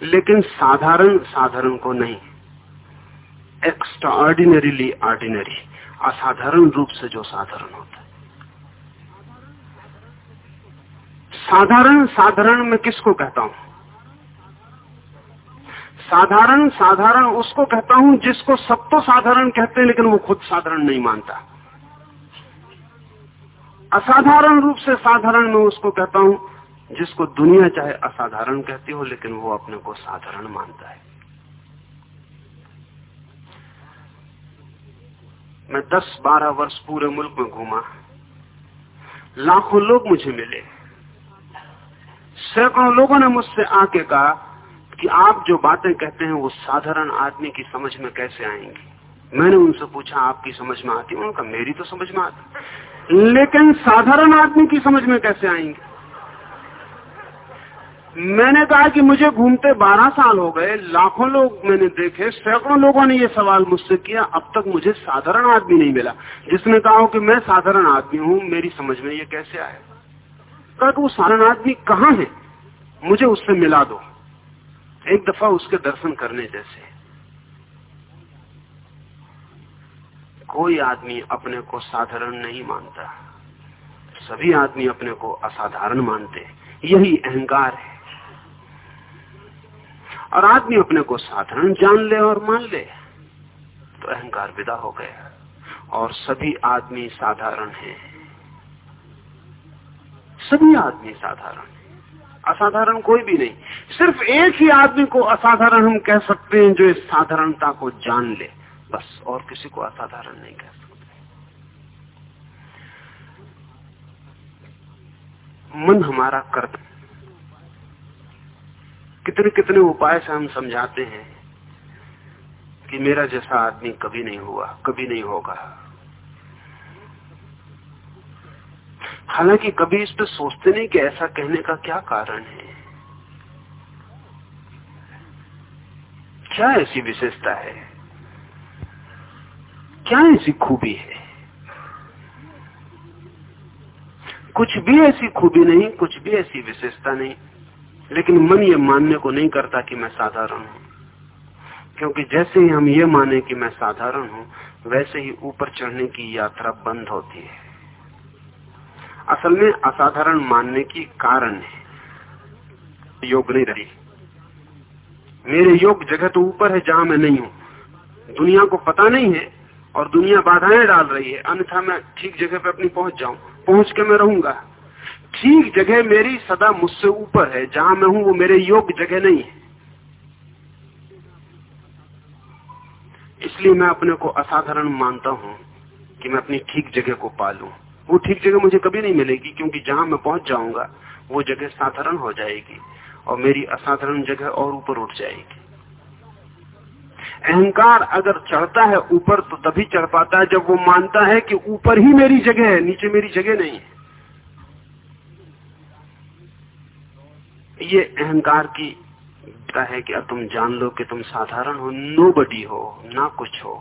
लेकिन साधारण साधारण को नहीं। एक्स्ट्रा ऑर्डिनरीली ऑर्डिनरी असाधारण रूप से जो साधारण होता है। साधारण साधारण में किसको कहता हूँ? साधारण साधारण उसको कहता हूँ जिसको सब तो साधारण कहते हैं, लेकिन वो खुद साधारण नहीं मानता। असाधारण रूप से साधारण मैं उसको कहता हूँ, जिसको दुनिया चाहे असाधारण कहती हो, लेकिन वो अपने को साधारण मानता है। मैं 10-12 वर्ष पूरे मुल्क में घूमा। लाखों लोग मुझे मिले। सैकड़ों लोगों ने मुझसे आके कहा कि आप जो बातें कहते हैं, वो साधारण आदमी की समझ में कैसे आएँगी? मैंने उनसे पूछा, आपकी समझ में आती उनका, मेरी तो समझ में आती लेकिन साधारण आदमी की समझ में कैसे आएँगे? मैंने कहा कि मुझे घूमते 12 साल हो गए, लाखों लोग मैंने देखे, सैकड़ों लोगों ने ये सवाल मुझसे किया, अब तक मुझे साधारण आदमी नहीं मिला। जिसने कहा हो कि मैं साधारण आदमी हूँ, मेरी समझ में ये कैसे आया? कहा कि वो साधारण आदमी कहाँ है? मुझे उससे मिला दो। एक दफ़ा उसके दर्शन करने जैसे। कोई आदमी अपने को साधारण नहीं मानता। सभी आदमी अपने को असाधारण मानते यही अहंकार है। और आदमी अपने को साधारण जान ले और मान ले तो अहंकार विदा हो गया। और सभी आदमी साधारण हैं। सभी आदमी साधारण असाधारण कोई भी नहीं। सिर्फ़ एक ही आदमी को असाधारण हम कह सकते हैं जो इस साधारणता को जान ले। बस और किसी को असाधारण नहीं कह सकते। मन हमारा कर्त कितने कितने उपाय से हम समझाते हैं कि मेरा जैसा आदमी कभी नहीं हुआ, कभी नहीं होगा। हालाँकि कभी इस पर सोचते नहीं कि ऐसा कहने का क्या कारण है। क्या ऐसी विशेषता है? क्या ऐसी खूबी है? कुछ भी ऐसी खूबी नहीं, कुछ भी ऐसी विशेषता नहीं। लेकिन मन ये मानने को नहीं करता कि मैं साधारण हूँ। क्योंकि जैसे ही हम ये माने कि मैं साधारण हूँ, वैसे ही ऊपर चढ़ने की यात्रा बंद होती है। असल में असाधारण मानने की कारण है। योग नहीं रही। मेरे योग जगह तो ऊपर है जहाँ मैं नहीं हूँ। दुनिया को पता नहीं है और दुनिया बाधाएँ डाल रही है। अन्यथा मैं ठीक जगह पे अपनी पहुँच जाऊँ। पहुँच के मैं रहूँगा। ठीक जगह मेरी सदा मुझसे ऊपर है। जहाँ मैं हूँ, वो मेरे योग्य जगह नहीं है। इसलिए मैं अपने को असाधारण मानता हूँ कि मैं अपनी ठीक जगह को पालू। वो ठीक जगह मुझे कभी नहीं मिलेगी, क्योंकि जहाँ मैं पहुँच जाऊँगा, वो जगह साधारण हो जाएगी और मेरी असाधारण जगह और ऊपर उठ जाएगी। अहंकार अगर चढ़ता है ऊपर तो तभी चढ़ पाता है जब वो मानता है कि ऊपर ही मेरी जगह है, नीचे मेरी जगह नहीं है। ये अहंकार की है कि अब तुम जान लो कि तुम साधारण हो नो हो, ना कुछ हो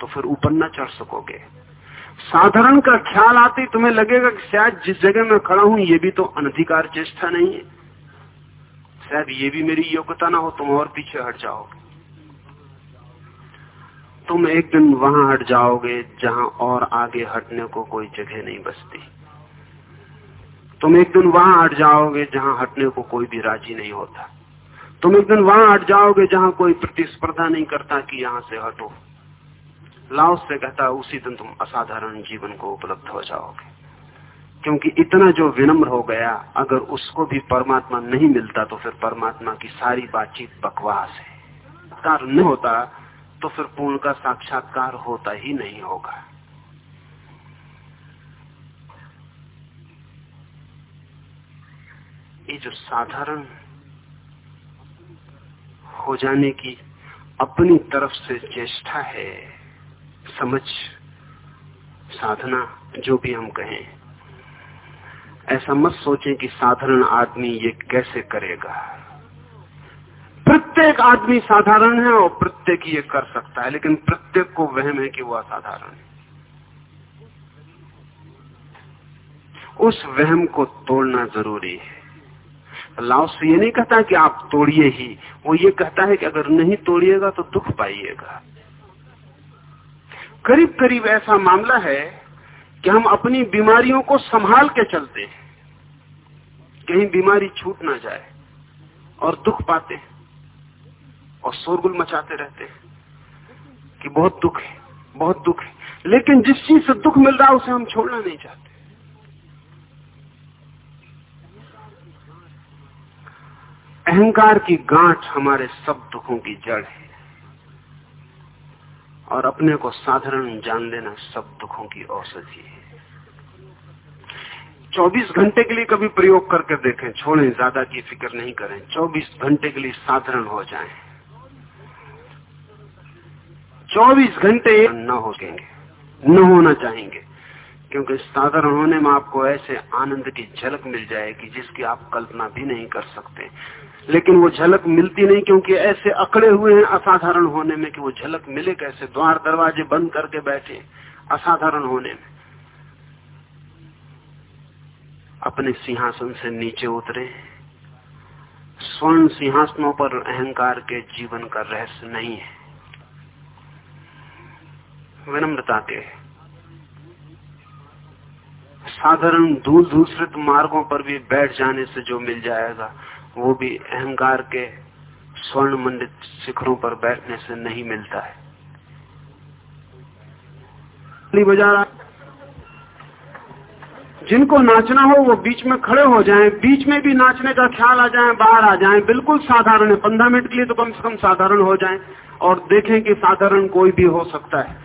तो फिर ऊपर ना चढ़ सकोगे। साधारण का ख्याल आते ही तुम्हें लगेगा कि शायद जिस जगह मैं खड़ा हूँ, ये भी तो अनधिकार चेष्टा नहीं है। शायद ये भी मेरी योग्यता ना हो, तुम और पीछे हट जाओगे। तुम एक दिन वहाँ हट जाओगे जहाँ और आगे हटने को कोई जगह नहीं बचती तुम एक दिन वहाँ हट जाओगे जहाँ हटने को कोई भी राज़ी नहीं होता। तुम एक दिन वहाँ हट जाओगे जहाँ कोई प्रतिस्पर्धा नहीं करता कि यहाँ से हटो। लाओस से कहता, उसी दिन तुम असाधारण जीवन को उपलब्ध हो जाओगे। क्योंकि इतना जो विनम्र हो गया, अगर उसको भी परमात्मा नहीं मिलता तो फिर परमात्मा की सारी बातचीत बकवास है। नहीं होता तो फिर पूर्ण का साक्षात्कार होता ही नहीं होगा। ये जो साधारण हो जाने की अपनी तरफ़ से चेष्टा है, समझ, साधना, जो भी हम कहें, ऐसा मत सोचें कि साधारण आदमी ये कैसे करेगा। प्रत्येक आदमी साधारण है और प्रत्येक ये कर सकता है, लेकिन प्रत्येक को वहम है कि वह असाधारण है। उस वहम को तोड़ना ज़रूरी है। लाओस ये नहीं कहता कि आप तोड़िए ही, वो ये कहता है कि अगर नहीं तोड़िएगा तो दुख पाइएगा। करीब करीब ऐसा मामला है कि हम अपनी बीमारियों को संभाल के चलते हैं, कहीं बीमारी छूट ना जाए और दुख पाते और शोरगुल मचाते रहते हैं कि बहुत दुख है, बहुत दुख है। लेकिन जिस चीज़ से दुख मिल रहा है, उसे हम छोड़ना नहीं चाहते। अहंकार की गांठ हमारे सब दुखों की जड़ है। और अपने को साधारण जान लेना सब दुखों की औषधि है 24 घंटे के लिए कभी प्रयोग करके देखें, छोड़ें, ज़्यादा की फ़िक्र नहीं करें। 24 घंटे के लिए साधारण हो जाएँ। 24 घंटे न हो सकेंगे, न होना चाहेंगे। क्योंकि साधारण होने में आपको ऐसे आनंद की झलक मिल जाएगी जिसकी आप कल्पना भी नहीं कर सकते। लेकिन वो झलक मिलती नहीं क्योंकि ऐसे अकड़े हुए हैं असाधारण होने में कि वो झलक मिले कैसे? द्वार दरवाजे बंद करके बैठे असाधारण होने में। अपने सिंहासन से नीचे उतरे, स्वर्ण सिंहासनों पर अहंकार के जीवन का रहस्य नहीं है। विनम्रता के साधारण दूर दूसरे मार्गों पर भी बैठ जाने से जो मिल जाएगा, वो भी अहंकार के स्वर्ण मंडित शिखरों पर बैठने से नहीं मिलता है। जिनको नाचना हो वो बीच में खड़े हो जाएँ, बीच में भी नाचने का ख्याल आ जाए, बाहर आ जाएँ, बिल्कुल साधारण है। पंद्रह मिनट के लिए तो कम से कम साधारण हो जाएँ और देखें कि साधारण कोई भी हो सकता है।